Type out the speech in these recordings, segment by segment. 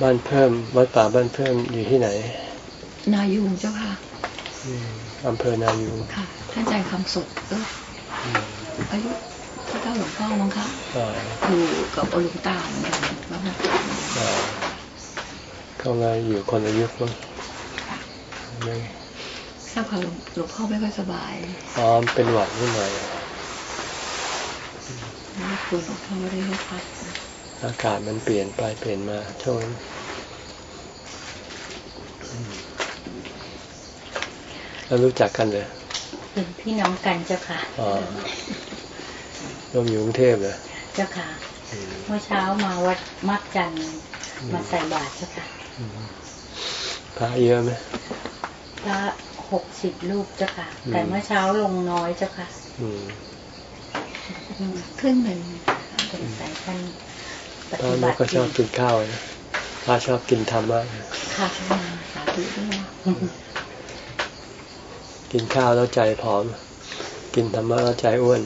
บ้านเพิ่มวัดป่าบ้านเพิ่มอยู่ที่ไหน นายูงเจ้าค่ะอำเภอนายูงค่ะ ท่านใจคำสดก็อายุเท่าหลวงพ่อมั้งคะอยู่กับอลุงตาเหมือนกันว่าเขาไงอยู่คนอายุมั้งไม่ทราบค่ะหลวงพ่อไม่ค่อยสบายอ๋อเป็นหวัดนิดหน่อยคุณหลวงพ่อไม่ได้ให้พักอากาศมันเปลี่ยนไปเปลี่ยนมาช่วง เรารู้จักกันเลยเป็นพี่น้องกันเจ้าค่ะอ๋อรวมอยู่กรุงเทพเลยเจ้าค่ะ เมื่อเช้ามาวัดมักจันมาใส่บาตรเจ้าค่ะพระเยอะไหมพระหกสิบรูปเจ้าค่ะ แต่เมื่อเช้าลงน้อยเจ้าค่ะครึ่งหนึ่งสงสัยท่านปฏิบัติก็ชอบกินข้าวนะพระชอบกินธรรมะค่ะสาธุด้วย กินข้าวแล้วใจผอม กินธรรมะแล้วใจอ้วน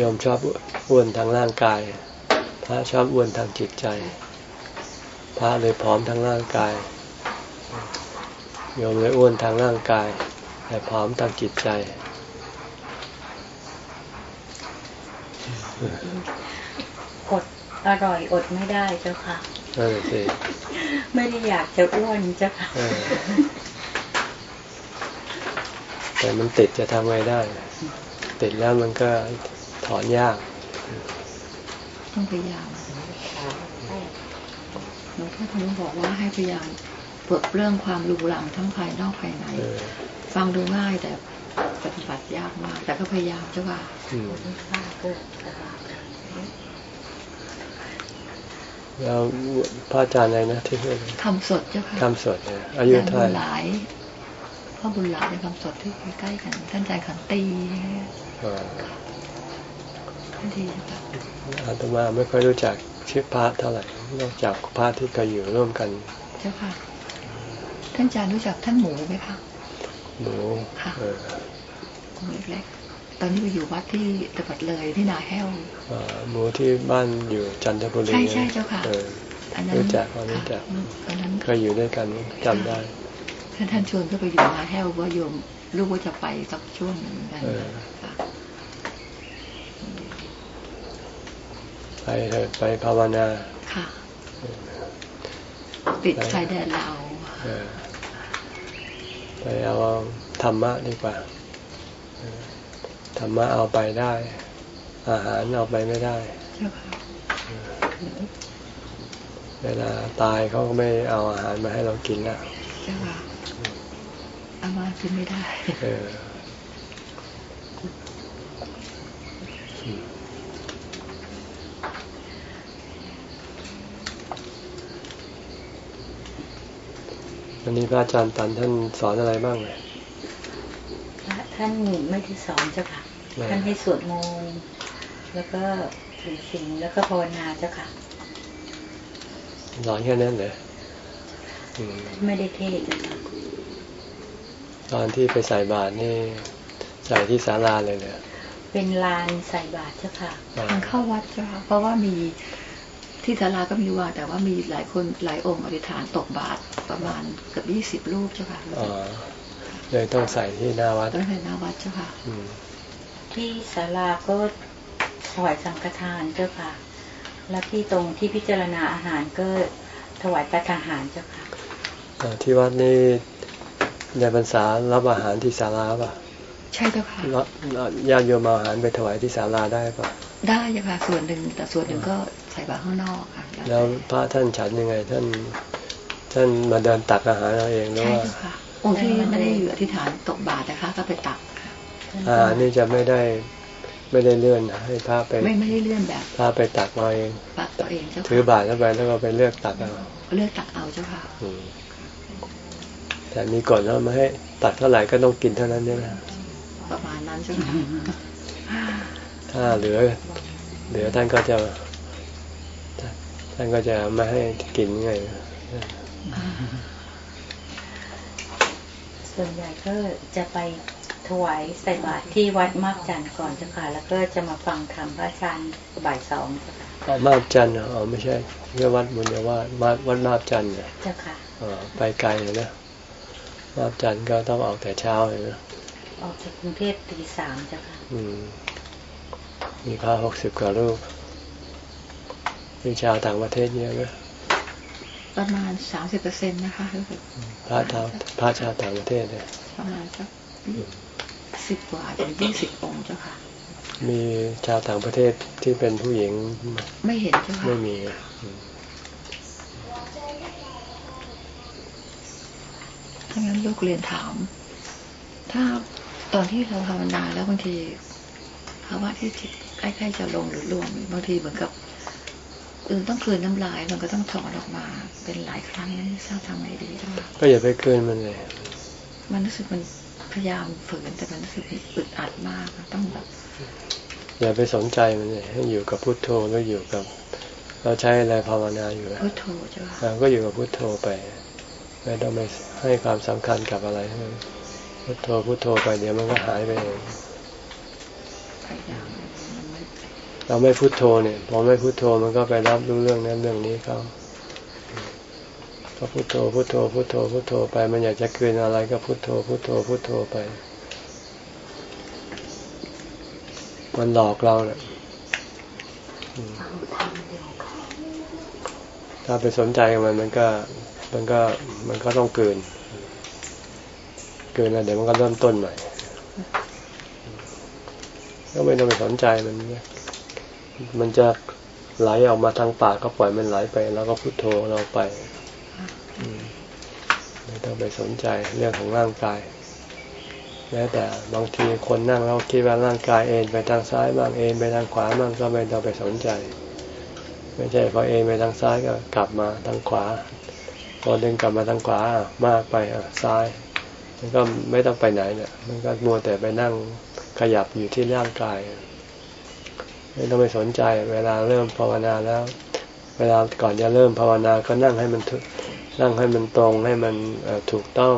ยอมชอบอ้วนทางร่างกาย พระชอบอ้วนทางจิตใจ พระเลยผอมทางร่างกายโยมเลยอ้วนทางร่างกาย แต่ผอมทางจิตใจ อดอร่อยอดไม่ได้เจ้าค่ะ เออสิไม่ได้อยากจะอ้วนเจ้าค่ะแต่มันติดจะทำไงได้ ติดแล้วมันก็ถอนยาก ต้องพยายามหลวงพ่อท่านบอกว่าให้พยายามเปิดเรื่องความรูหลังทั้งภายนอกภายใน ฟังดูง่ายแต่ปฏิบัติยากมาก แต่ก็พยายามเจ้าค่ะ แล้วพระอาจารย์อะไรนะที่เพื่อนคำสดเจ้าค่ะคำสดเนี่ยอายุเท่าไหร่พ่อบุญหลายในคำสดที่ใกล้กัน ท่านใจขันตีท่านดีค่ะอาตมาไม่ค่อยรู้จักชื่อพระเท่าไหร่นอกจากพระที่เคยอยู่ร่วมกัน เจ้าค่ะ ท่านอาจารย์รู้จักท่านหมูไหมคะหมูค่ะเล็ก ตอนนี้ไปอยู่วัดที่ตะบัดเลยที่นาแห้วหมูที่บ้านอยู่จันทบุรีใช่ใช่เจ้าค่ะอันนั้นรู้จักรู้จักอันนั้นเคยอยู่ด้วยกันจำได้ท่านท่านชวนก็ไปอยู่นาแห้วว่าโยมลูกว่าจะไปสักช่วงหนึ่งกันไปเถอะไปภาวนาค่ะ ติดชายแดนเราไปเอาธรรมะดีกว่า ธรรมะเอาไปได้ อาหารเอาไปไม่ได้ เวลาตายเขาก็ไม่เอาอาหารมาให้เรากินแล้วเอามากินไม่ได้วันนี้พระอาจารย์ตันท่านสอนอะไรบ้างเลยท่านไม่ได้สอนเจ้าค่ะ ท่านให้สวดมนต์แล้วก็ถือสิ่งแล้วก็ภาวนาเจ้าค่ะสอนแค่นั้นเลยไม่ได้เทศตอนที่ไปใส่บาตรนี่ใส่ที่ศาลาเลยเนี่ยเป็นลานใส่บาตรเจ้าค่ะทางเข้าวัดเจ้าค่ะเพราะว่ามีที่ศาลาก็มีว่า แต่ว่ามีหลายคนหลายองค์อธิษฐานตกบาตรประมาณเกือบยี่สิบรูปเจ้าค่ะเลยต้องใส่ที่หน้าวัดต้องใส่หน้าวัดเจ้าค่ะ ที่ศาลาก็ถวายสังฆทานเจ้าค่ะ แล้วที่ตรงที่พิจารณาอาหารก็ถวายประทานอาหารเจ้าค่ะที่วัดนี่ในพรรษารับอาหารที่ศาลาป่ะใช่เจ้าค่ะญาติโยมอาหารไปถวายที่ศาลาได้ป่ะได้เจ้าค่ะส่วนหนึ่งแต่ส่วนหนึ่งก็ใส่บาตรข้างนอกค่ะแล้วพระท่านฉันยังไง ท่านท่านมาเดินตักอาหารเราเองหรือว่าองค์ที่ไม่ได้อยู่อธิษฐานตกบาตรนะคะ ก็ไปตัก อ่านี่จะไม่ได้ไม่ได้เลื่อนให้พระไปไม่ไม่ได้เลื่อนแบบพระไปตักมาเองตักตัวเองเจ้าถือบาตรเข้าไปแล้วก็ไปเลือกตักเอาเลือกตักเอาเจ้าค่ะแต่มีก่อนแล้วมาให้ตักเท่าไหร่ก็ต้องกินเท่านั้นเนี่ยนะประมาณนั้นใช่ไหมถ้าเหลือ เหลือท่านก็จะ ท่านก็จะไม่ให้กินไงส่วนใหญ่ก็จะไป ถวายใส่บาตรที่วัดมากจันทร์ก่อนเจ้าค่ะ แล้วก็จะมาฟังธรรมพระอาจารย์บ่ายสองเจ้าค่ะค่ะมาบจันทร์เหรออ๋อไม่ใช่เรียกวัดบุญญาวาสมาวัดมาบจันทร์เนี่ยเจ้าค่ะอ๋อไปไกลเลยนะมาบจันทร์ก็ต้องออกแต่เช้าเลยนะออกจากกรุงเทพตีสามเจ้าค่ะอืมมีพระหกสิบกว่ารูปมีชาวต่างประเทศเยอะไหมประมาณสามสิบเปอร์เซ็นต์นะคะรู้สึกพระชาวพระชาวต่างประเทศเนี่ยประมาณสัก สิบกว่าถึงยี่สิบองค์เจ้าค่ะ มีชาวต่างประเทศที่เป็นผู้หญิง ไม่เห็นเจ้าค่ะ ไม่มีอืมถ้างั้นลูกเรียนถาม ถ้าตอนที่เราภาวนาแล้วบางทีภาวะที่จิตใกล้ๆจะลงหรือรวมบางทีเหมือนกับเออต้องคืนน้ำลายมันก็ต้องถอนออกมา เป็นหลายครั้งไม่ทราบทำไงดีเจ้าค่ะก็อย่าไปคืนมันเลย มันรู้สึกมัน พยายามฝืนแต่มันรู้สึกอึดอัดมากอะต้องแบบอย่าไปสนใจมันเลยให้อยู่กับพุทโธแล้วอยู่กับ เราใช้อะไรภาวนาอยู่อะพุทโธเจ้าค่ะอ่าก็อยู่กับพุทโธไป ไม่ต้องไปให้ความสำคัญกับอะไรทั้งนั้นพุทโธพุทโธไปเดี๋ยวมันก็หายไปเองพยายามมันไม่เราไม่พุทโธเนี่ยพอไม่พุทโธมันก็ไปรับรู้เรื่องนั้นเรื่องนี้เขา ก็พุทโธพุทโธพุทโธพุทโธไป มันอยากจะคืนอะไรก็พุทโธพุทโธพุทโธไป มันหลอกเราเนี่ยถ้าไปสนใจกับมันมันก็ มันก็มันก็ต้องเกิน เกินแล้วเดี๋ยวมันก็เริ่มต้นใหม่ก็ไม่ต้องไปสนใจมันเนี่ยมันจะไหลออกมาทางปากก็ปล่อยมันไหลไป แล้วก็พุโทโธเราไป ไม่ต้องไปสนใจเรื่องของร่างกายแม้แต่บางทีคนนั่งเราคิดว่าร่างกายเอ็นไปทางซ้ายบ้างเอ็นไปทางขวาบ้างก็ไม่ต้องไปสนใจ ไม่ใช่พอเอ็นไปทางซ้ายก็กลับมาทางขวา พอดึงกลับมาทางขวามากไปอะซ้าย มันก็ไม่ต้องไปไหนเนี่ยมันก็มัวแต่ไปนั่งขยับอยู่ที่ร่างกายไม่ต้องไปสนใจ เวลาเริ่มภาวนาแล้ว เวลาก่อนจะเริ่มภาวนาก็นั่งให้มัน นั่งให้มันตรงให้มันเอ่อถูกต้อง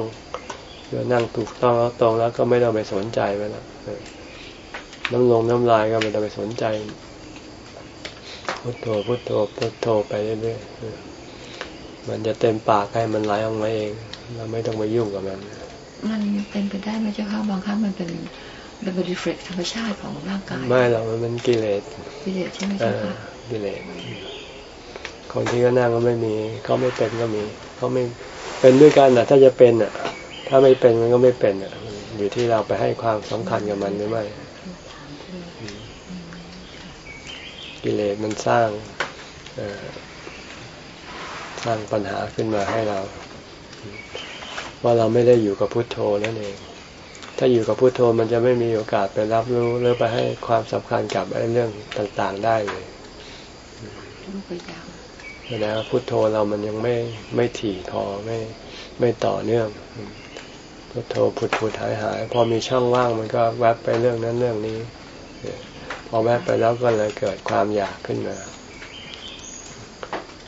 เมื่อนั่งถูกต้องแล้วตรงแล้วก็ไม่ต้องไปสนใจไปแล้วเออน้ำลงน้ำลายก็ไม่ต้องไปสนใจ พุทโธพุทโธพุทโธไปเรื่อยๆเออมันจะเต็มปากให้มันไหลออกมาเอง เราไม่ต้องไปยุ่งกับมัน มันเป็นไปได้ไหมเจ้าค่ะบางครั้งมันเป็นมันเป็นรีเฟล็กธรรมชาติของร่างกายไม่หรอกมันเป็นกิเลสกิเลสใช่ไหมเอเจ้าอค่ะกิเลส คนที่เขานั่งก็ไม่มีเขาไม่เป็นก็มีเขาไม่เป็นด้วยกันอะถ้าจะเป็นอะ ถ้าไม่เป็นมันก็ไม่เป็นอะ อยู่ที่เราไปให้ความสำคัญกับมันหรือไม่กิเลสมันสร้างสร้างปัญหาขึ้นมาให้เรา ว่าเราไม่ได้อยู่กับพุทโธนั่นเอง ถ้าอยู่กับพุทโธมันจะไม่มีโอกาสไปรับรู้หรือไปให้ความสำคัญกับไอ้เรื่องต่างๆได้เลยลูกพยายามแสดงว่าพุทโธเรามันยังไม่ไม่ถี่พอไม่ไม่ต่อเนื่อง พุทโธผุดผุดหายหายพอมีช่องว่างมันก็แวบไปเรื่องนั้นเรื่องนี้พอแวบไปแล้วก็เลยเกิดความอยากขึ้นมา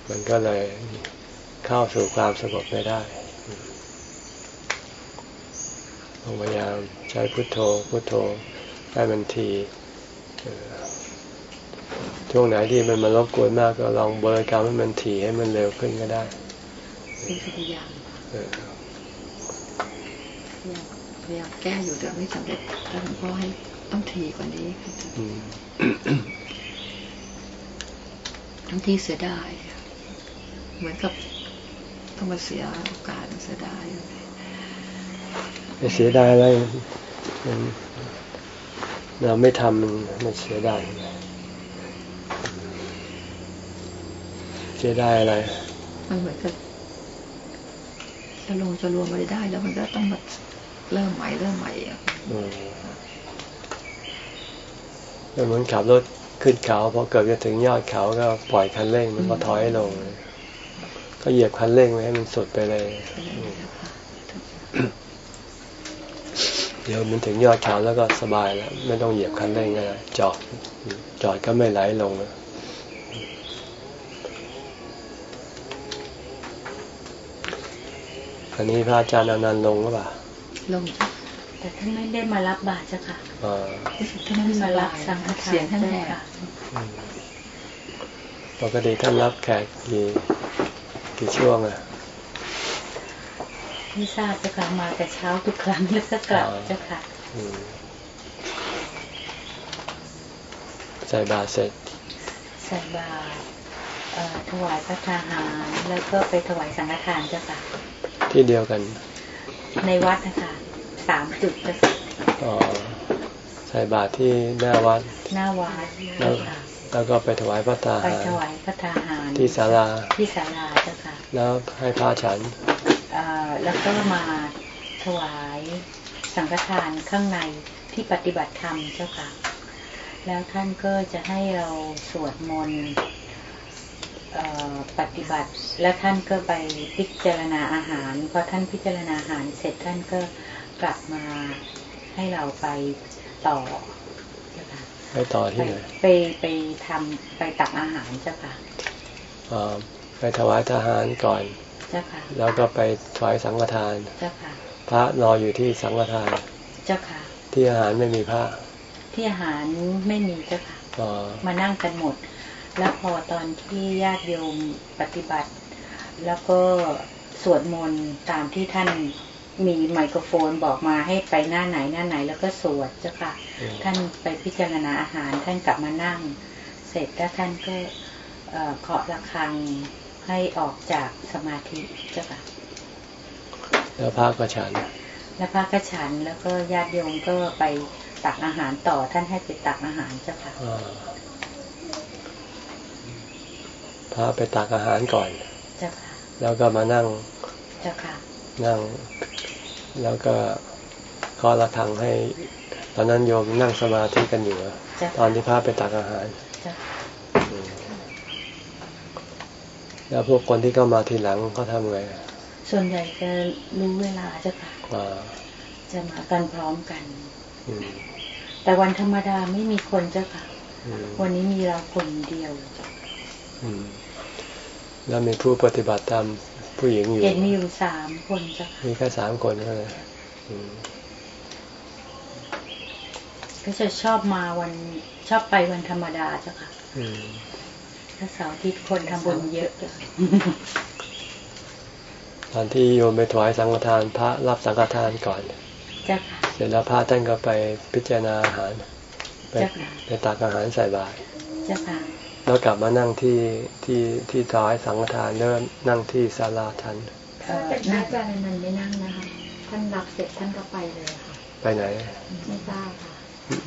มันก็เลยเข้าสู่ความสงบไม่ได้พยายามใช้พุทโธพุทโธให้มันที ช่วงไหนที่มันมารบกวนมากก็ลองบริกรรมให้มันถี่ให้มันเร็วขึ้นก็ได้เป็นพยายามเออพยายามแก้อยู่แต่ไม่สำเร็จแล้วหลวงพ่อให้ต้องทีกว่านี้ค่ะอืมทั้งที่เสียดายเหมือนกับต้องมาเสียโอกาสเสียดายไม่เสียดายอะไรมันเราไม่ทำมันมันเสียดายเสียดายอะไรมันเหมือนกับจะลงจะรวมไม่ได้ แล้วมันก็ต้องมาเริ่มใหม่เริ่มใหม่อะอืมก็เหมือนขับรถขึ้นเขาพอเกิดจะถึงยอดเขาก็ปล่อยคันเร่งมันก็ถอยลง ก็เหยียบคันเร่งไว้ให้มันสุดไปเลย เดี๋ยวมันถึงยอดเขาแล้วก็สบายแล้ว ไม่ต้องเหยียบคันเร่งก็ได้จอดจอดก็ไม่ไหลลงแล้ว อันนี้พระอาจารย์อนันต์ลงหรือเปล่าลงจ้ะแต่ท่านไม่ได้มารับบาตรเจ้าค่ะอ่ารู้สึกท่านท่านไม่สมารับาบยสังฆทานเสียงท่านแหเจ้าบค่ะอืมปกติท่านรับแขกกี่กี่ช่วงอะไม่ทราบเจ้าค่ะมาแต่เช้าทุกครั้งแล้วก็กลับอ๋อเจ้าค่ะอืมใส่บาตรเสร็จใส่บาตรเอ่อถวายพระทหารแล้วก็ไปถวายสังฆทานเจ้าค่ะ ที่เดียวกัน ในวัดนะคะสามจุดเจ้าค่ะอ๋อใส่บาตรที่หน้าวัด หน้าวัดแล้เจ้าวค่ะแล้วก็ไปถวายพระตาไปหารถวายพระทหารที่ศาลาที่ศาลาเจ้าค่ะแล้วให้พระฉันเอ่อแล้วก็มาถวายสังฆทานข้างในที่ปฏิบัติธรรมเจ้าค่ะ แล้วท่านก็จะให้เราสวดมนต์เอ่อ ปฏิบัติ แล้วท่านก็ไปพิจารณาอาหารพอท่านพิจารณาอาหารเสร็จท่านก็กลับมาให้เราไปต่อเจ้าค่ะไปต่อที่ไหนไปไปทำไปตักอาหารเจ้าค่ะอ๋อไปถวายทหารก่อนเจ้าค่ะแล้วก็ไปถวายสังฆทานเจ้าค่ะพระรออยู่ที่สังฆทานเจ้าค่ะที่อาหารไม่มีพระที่อาหารไม่มีเจ้าค่ะอ๋อมานั่งกันหมด แล้วพอตอนที่ญาติโยมปฏิบัติ แล้วก็สวดมนต์ตามที่ท่านมีไมโครโฟนบอกมาให้ไปหน้าไหนหน้าไหนแล้วก็สวดเจ้าค่ะอืมท่านไปพิจารณาอาหารท่านกลับมานั่ง เสร็จแล้วท่านก็เอ่อเคาะระฆังให้ออกจากสมาธิเจ้าค่ะ แล้วพระก็ฉัน แล้วพระกฉันแล้วก็ญาติโยมก็ไปตักอาหารต่อท่านให้ไปตักอาหารเจ้าค่ะอ่า พระไปตักอาหารก่อนเจ้าค่ะแล้วก็มานั่งเจ้าค่ะนั่ง แล้วก็เคาะระฆังให้ ตอนนั้นโยมนั่งสมาธิกันอยู่อะเจ้าตอนที่พระไปตักอาหารเจ้าค่ะอืมแล้วพวกคนที่เข้ามาทีหลังเขาทำไงอะส่วนใหญ่จะรู้เวลาเจ้าค่ะอ่าจะมากันพร้อมกันอืมแต่วันธรรมดาไม่มีคนเจ้าค่ะอืมวันนี้มีเราคนเดียวอืม แล้วมีผู้ปฏิบัติธรรมผู้หญิงอยู่ เห็นมีอยู่สามคนเจ้าค่ะมีแค่สามคนเท่านั้นอืมก็จะชอบมาวันชอบไปวันธรรมดาเจ้าค่ะอืมถ้าเสาร์อาทิตย์คนทำบุญเยอะเจ้าค่ะตอนที่โยมไปถวายสังฆทานพระรับสังฆทานก่อนเจ้าค่ะเสร็จแล้วพระท่านก็ไปพิจารณาอาหารไปเจ้าค่ะไปตักอาหารใส่บาตรเจ้าค่ะ แล้วกลับมานั่งที่ที่ที่ถวายสังฆทานแล้วนั่งที่ศาลาทันเอ่อแต่พระนั่งอาจารย์นันไม่นั่งนะคะท่านรับเสร็จท่านก็ไปเลยค่ะไปไหนไม่ทราบค่ะ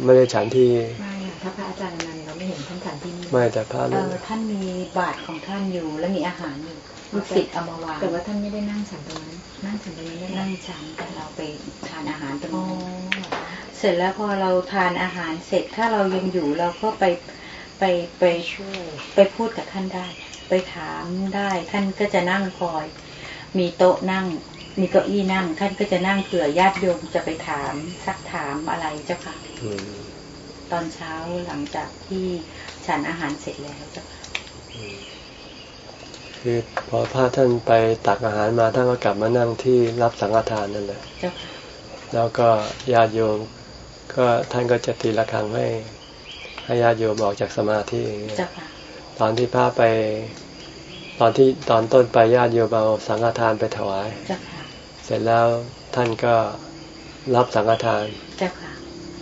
ไม่ได้ฉันที่ไม่ค่ะถ้าพระอาจารย์นันเราไม่เห็นท่านฉันที่นี่ไม่แต่พระเอลูกอท่านมีบาตรของท่านอยู่และมีอาหารอยู่ลูกศิษย์เอามาวางแต่ว่าท่านไม่ได้นั่งฉันตรงนั้นนั่งฉันตรงนี้ไม่ได้นั่งฉันแต่เราไปทานอาหารตรงอ๋อนั้นเสร็จแล้วพอเราทานอาหารเสร็จถ้าเรายังอยู่เราก็ไป ไปไปช่วย ไปพูดกับท่านได้ ไปถามได้ ท่านก็จะนั่งคอย มีโต๊ะนั่ง มีเก้าอี้นั่ง ท่านก็จะนั่งเผื่อญาติโยมจะไปถามซักถามอะไรเจ้าค่ะอืมตอนเช้าหลังจากที่ฉันอาหารเสร็จแล้วเจ้าค่ะอืมคือพอพระท่านไปตักอาหารมาท่านก็กลับมานั่งที่รับสังฆทานนั่นแหละเจ้าค่ะแล้วก็ญาติโยมก็ท่านก็จะตีละครังให้ ให้ญาติโยมออกจากสมาธิอย่างเงี้ยเจ้าค่ะตอนที่พระไป ตอนที่ตอนต้นไปญาติโยมเอาสังฆทานไปถวายเจ้าค่ะเสร็จแล้วท่านก็รับสังฆทานเจ้าค่ะ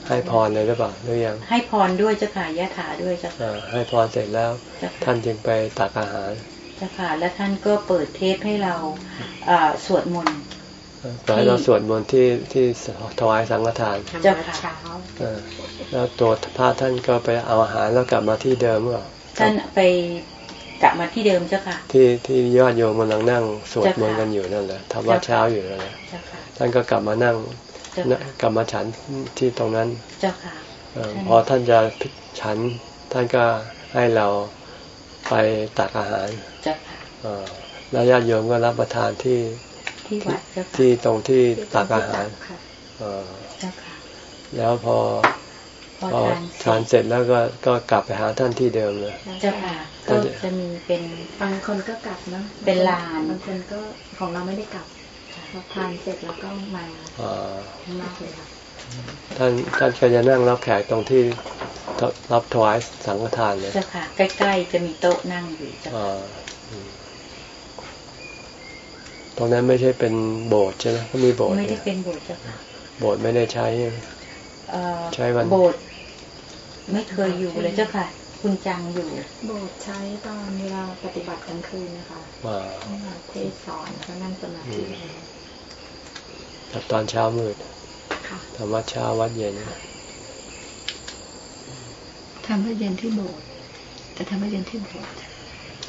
ให้พรเลยหรือเปล่าหรือยัง ให้พรด้วยเจ้าค่ะยะถาด้วยเจ้าค่ะอ่าให้พรเสร็จแล้วเจ้าค่ะท่านจึงไปตักอาหารเจ้าค่ะและท่านก็เปิดเทปให้เราเอ่อสวดมนต์ ขอให้เราสวดมนต์ที่ที่ถวายสังฆทานเจ้าค่ะอ่าแล้วตัวพระท่านก็ไปเอาอาหารแล้วกลับมาที่เดิมหรือเปล่าท่านไปกลับมาที่เดิมเจ้าค่ะ ที่ที่ยอดโยมกำลังนั่งสวดมนต์เจ้าค่ะกันอยู่นั่นแหละทำวัดเช้าอยู่นั่นแหละเจ้าค่ะท่านก็กลับมานั่งเจ้านะค่ะกลับมาฉันที่ตรงนั้นเจ้าค่ะเอ่อท่านพอท่านจะฉันท่านก็ให้เราไปตักอาหารเจ้าค่ะเอ่อแล้วญาติโยมก็รับประทานที่ ที่วัดเจ้าค่ะที่ตรงที่ตักอาหารค่ะเอ่อเจ้าค่ะแล้วพอพอพอทานทานเสร็จแล้วก็ก็กลับไปหาท่านที่เดิมเลยเจ้าค่ะท่าก็นจะจะมีเป็นบางคนก็กลับเนอะเป็นลานบางคนก็ของเราไม่ได้กลับพอทานเสร็จแล้วก็มาเอ่อข้างนอกเลยค่ะท่านท่านก็จะนั่งรับแขกตรงที่รับถวายสังฆทานเลยเจ้าค่ะ ใกล้ๆจะมีโต๊ะนั่งอยู่เจ้าค่ะอ่าอืม ตรงนั้นไม่ใช่เป็นโบสถ์ใช่ไหมก็มีโบสถ์ไม่ได้เนี่ยเป็นโบสถ์เจ้าค่ะโบสถ์ไม่ได้ใช้ใช่ไหมเอ่อใช้วันโบสถ์ไม่เคยอยู่เลยเจ้าค่ะ คุณจังอยู่ โบสถ์ใช้ตอนเวลาปฏิบัติกลางคืนนะคะอ่าเทศสอนแล้วก็นั่งสมาธิแต่ตอนเช้ามืดค่ะธรรมวัดเช้าวัดเย็นทำวัดเย็นที่โบสถ์แต่ทำวัดเย็นที่โบสถ์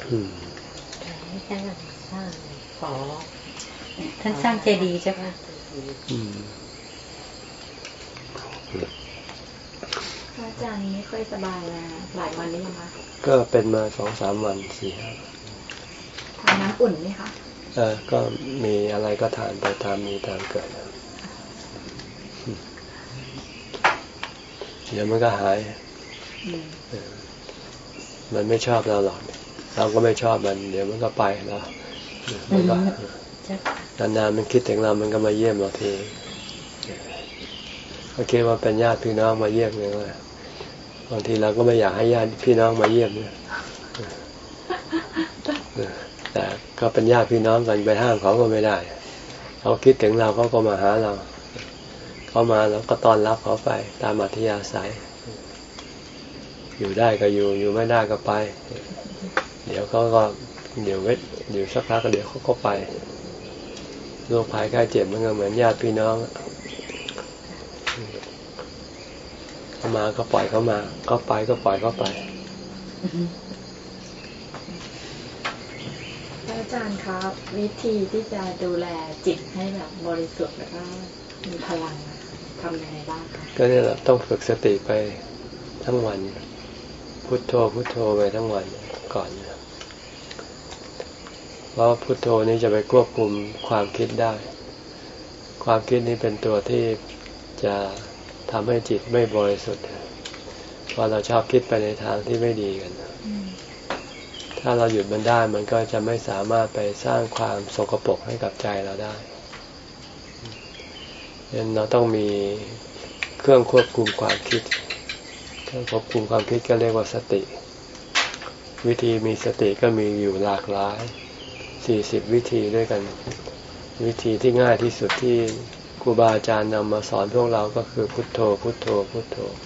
อืมไม่ใช่ว่าสร้างขอ ท่านสร้างเจดีย์เจ้าค่ะอืมพระอาจารย์ไม่ค่อยสบายมาหลายวันนี้ยังคะก็เป็นมาสองสามวันสี่ห้าทานน้ำอุ่นไหมคะเออก็มีอะไรก็ทานไปตามมีตามเกิดเดี๋ยวมันก็หายเออมันไม่ชอบเราหรอก เราก็ไม่ชอบมัน เดี๋ยวมันก็ไปแล้วมันก็เจ้าค่ะ นานๆมันคิดถึงเรา มันก็มาเยี่ยมเราทีก็คิดว่าเป็นญาติพี่น้องมาเยี่ยมเนี่ยบางทีเราก็ไม่อยากให้ญาติพี่น้องมาเยี่ยมเนี่ยแต่ก็เป็นญาติพี่น้องกันไปห้ามเขาก็ไม่ได้เขาคิดถึงเราเขาก็มาหาเรา เขามาแล้วก็ต้อนรับเขาไป ตามอัธยาศัย อยู่ได้ก็อยู่ อยู่ไม่ได้ก็ไป เดี๋ยวเขาก็เดี๋ยวเวทเดี๋ยวสักพักก็เดี๋ยวเขาก็ไป โรคภัยไข้เจ็บมันก็เหมือนญาติพี่น้องเขามาก็ปล่อยเขามาเขาไปก็ปล่อยเขาไปพระอาจารย์ครับ วิธีที่จะดูแลจิตให้แบบบริสุทธิ์แล้วก็มีพลังอะทำยังไงบ้างคะก็เนี่ยแหละต้องฝึกสติไปทั้งวัน พุโทโธพุโทโธไปทั้งวันก่อนนะ เพราะพุโทโธนี้จะไปควบคุมความคิดได้ ความคิดนี้เป็นตัวที่จะทำให้จิตไม่บริสุทธิ์เพราะเราชอบคิดไปในทางที่ไม่ดีกัน ถ้าเราหยุดมันได้มันก็จะไม่สามารถไปสร้างความสกปรกให้กับใจเราได้ดังนั้นเราต้องมีเครื่องควบคุมความคิด เครื่องควบคุมความคิดก็เรียกว่าสติ วิธีมีสติก็มีอยู่หลากหลาย สี่สิบวิธีด้วยกัน วิธีที่ง่ายที่สุดที่ครูบาอาจารย์นำมาสอนพวกเราก็คือพุทโธ พุทโธ พุทโธไป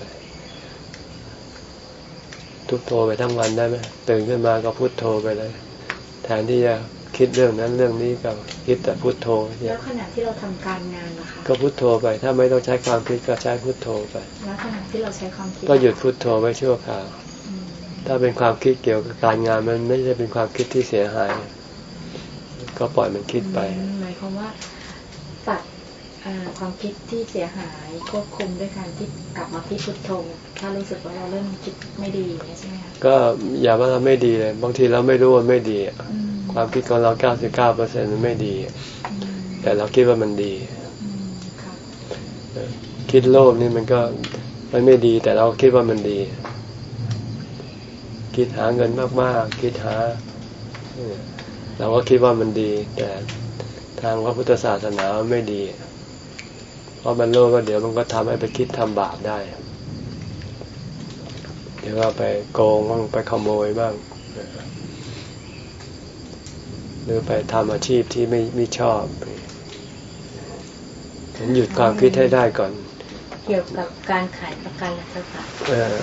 พุทโธไปทั้งวันได้ไหมตื่นขึ้นมาก็พุทโธไปเลยแทนที่จะคิดเรื่องนั้นเรื่องนี้ก็คิดแต่พุทโธอแล้ย่าวขณะที่เราทำการงานนะคะก็พุทโธไป ถ้าไม่ต้องใช้ความคิดก็ใช้พุทโธไปแล้วขณะที่เราใช้ความคิดก็หยุดพุทโธไว้ชั่วคราวอืมถ้าเป็นความคิดเกี่ยวกับการงานมันไม่ใช่เป็นความคิดที่เสียหาย ก็ปล่อยมันคิดไปอืมหมายความว่าตัดอ่าความคิดที่เสียหายควบคุมด้วยการที่กลับมาที่พุทโธถ้ารู้สึกว่าเราเริ่มคิดไม่ดีอย่างเงี้ยใช่ไหมคะก็อย่าว่าเราไม่ดีเลยบางทีเราไม่รู้ว่าไม่ดีอะอืมความคิดของเรา99เปอร์เซ็นต์มันไม่ดีอืมแต่เราคิดว่ามันดีอืมค่ะคิดโลภนี่มันก็มันไม่ดี แต่เราคิดว่ามันดี คิดหาเงินมากๆ คิดหา เออเราก็คิดว่ามันดี แต่ทางพระพุทธศาสนามันไม่ดี เพราะมันโลภก็เดี๋ยวมันก็ทำให้ไปคิดทำบาปได้ เดี๋ยวก็ไปโกงบ้างไปขโมยบ้าง หรือไปทำอาชีพที่ไม่ไม่ชอบถึงหยุดความคิดให้ได้ก่อน เกี่ยวกับการขายประกันแล้วเจ้าค่ะเออ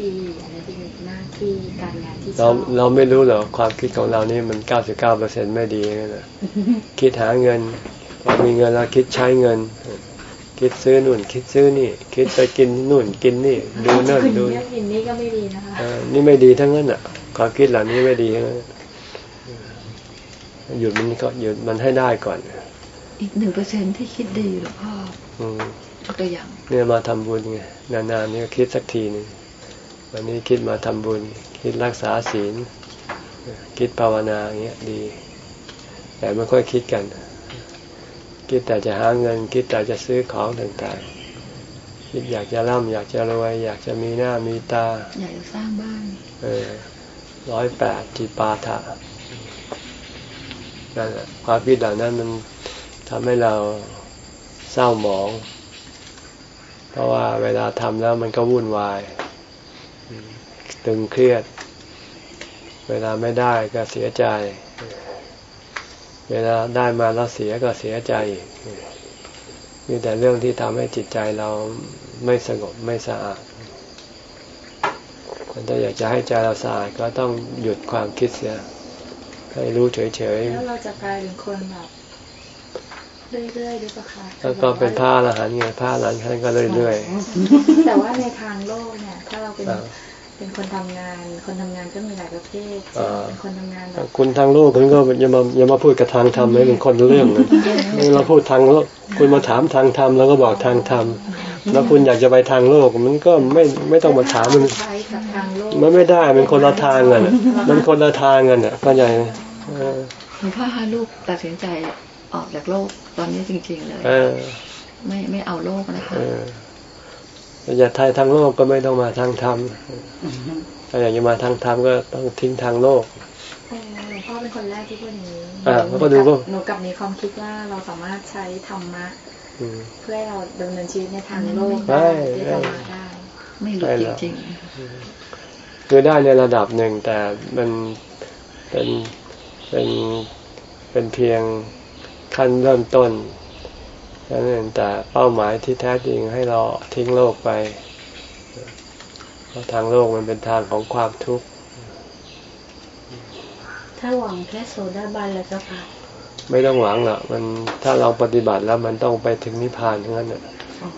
ดีอะไรที่เป็นหน้าที่การงานที่ชเราอบเราไม่รู้หรอกความคิดของเรานี่มัน 99เปอร์เซ็นไม่ดีนั่นแหละคิดหาเงินพอมีเงินแล้วคิดใช้เงิน คิดซื้อนู่น คิดซื้อนี่ คิดไปกินนู่นกินนี่ ดูนั่นคุณดูเรื่องกินนี่ก็ไม่ดีนะคะ เออนี่ไม่ดีทั้งนั้นอะ ความคิดเหล่านี้ไม่ดีทั้งนั้นหยุดมันก็หยุดมันให้ได้ก่อนอีกหนึ่งเปอร์เซ็นที่คิดดีหลวงพ่ออืมยกตัวอย่างเนี่ยมาทำบุญไงนานๆนี่ก็คิดสักทีหนึง วันนี้คิดมาทำบุญ คิดรักษาศีล คิดภาวนาอย่างเงี้ยดี แต่ไม่ค่อยคิดกัน คิดแต่จะหาเงิน คิดแต่จะซื้อของต่างๆ คิดอยากจะร่ำอยากจะรวย อยากจะมีหน้ามีตา อยากจะสร้างบ้าน เออร้อยแปดจิปาถะนั่นแหละความคิดเหล่านั้นมันทำให้เราเศร้าหมอง เพราะว่าเวลาทำแล้วมันก็วุ่นวาย ตึงเครียด เวลาไม่ได้ก็เสียใจ เวลาได้มาแล้วเสียก็เสียใจอีกมีแต่เรื่องที่ทำให้จิตใจเราไม่สงบไม่สะอาดถ้าอยากจะให้ใจเราสะอาดก็ต้องหยุดความคิดเสียให้รู้เฉยๆแล้วเราจะกลายเป็นคนแบบเรื่อยๆหรือเปล่าคะแล้วก็เป็นผ้าละหันไงผ้าหลังท่านก็เรื่อยๆแต่ว่าในทางโลกเนี่ย ถ้าเราเป็น เป็นคนทำงาน คนทำงานก็มีหลายประเภทเป็นคนทำงานแบบคุณทางโลกคุณก็อย่ามาอย่ามาพูดกับทางธรรมเลยเป็นคนเรื่องเลยเราพูดทางโลกคุณมาถามทางธรรมแล้วก็บอกทางธรรมแล้วคุณอยากจะไปทางโลกมันก็ไม่ไม่ต้องมาถามมันมันไม่ได้เป็นคนละทางกันมันคนละทางกันอะเข้าใจไหมหลวงพ่อฮาลูกตัดสินใจออกจากโลกตอนนี้จริง ๆ เลยไม่ไม่เอาโลกนะคะ อยากทายทางโลกก็ไม่ต้องมาทางธรรมถ้าอยากจะมาทางธรรมก็ต้องทิ้งทางโลกหลวงพ่อเป็นคนแรกที่พูดอย่างนี้อ่าก็ดูก็หนูกับมีความคิดว่าเราสามารถใช้ธรรมะเพื่อให้เราดำเนินชีวิตในทางโลกได้ได้ได้ ไม่หลุดจริงๆคือได้ในระดับหนึ่งแต่มันเป็นเป็นเป็นเพียงขั้นเริ่มต้น นั่นเองแต่เป้าหมายที่แท้จริงให้เราทิ้งโลกไปเพราะทางโลกมันเป็นทางของความทุกข์ถ้าหวังแค่โซดาบันแล้วเจ้าค่ะไม่ต้องหวังหรอกมันถ้าเราปฏิบัติแล้วมันต้องไปถึงนิพพานทั้งนั้น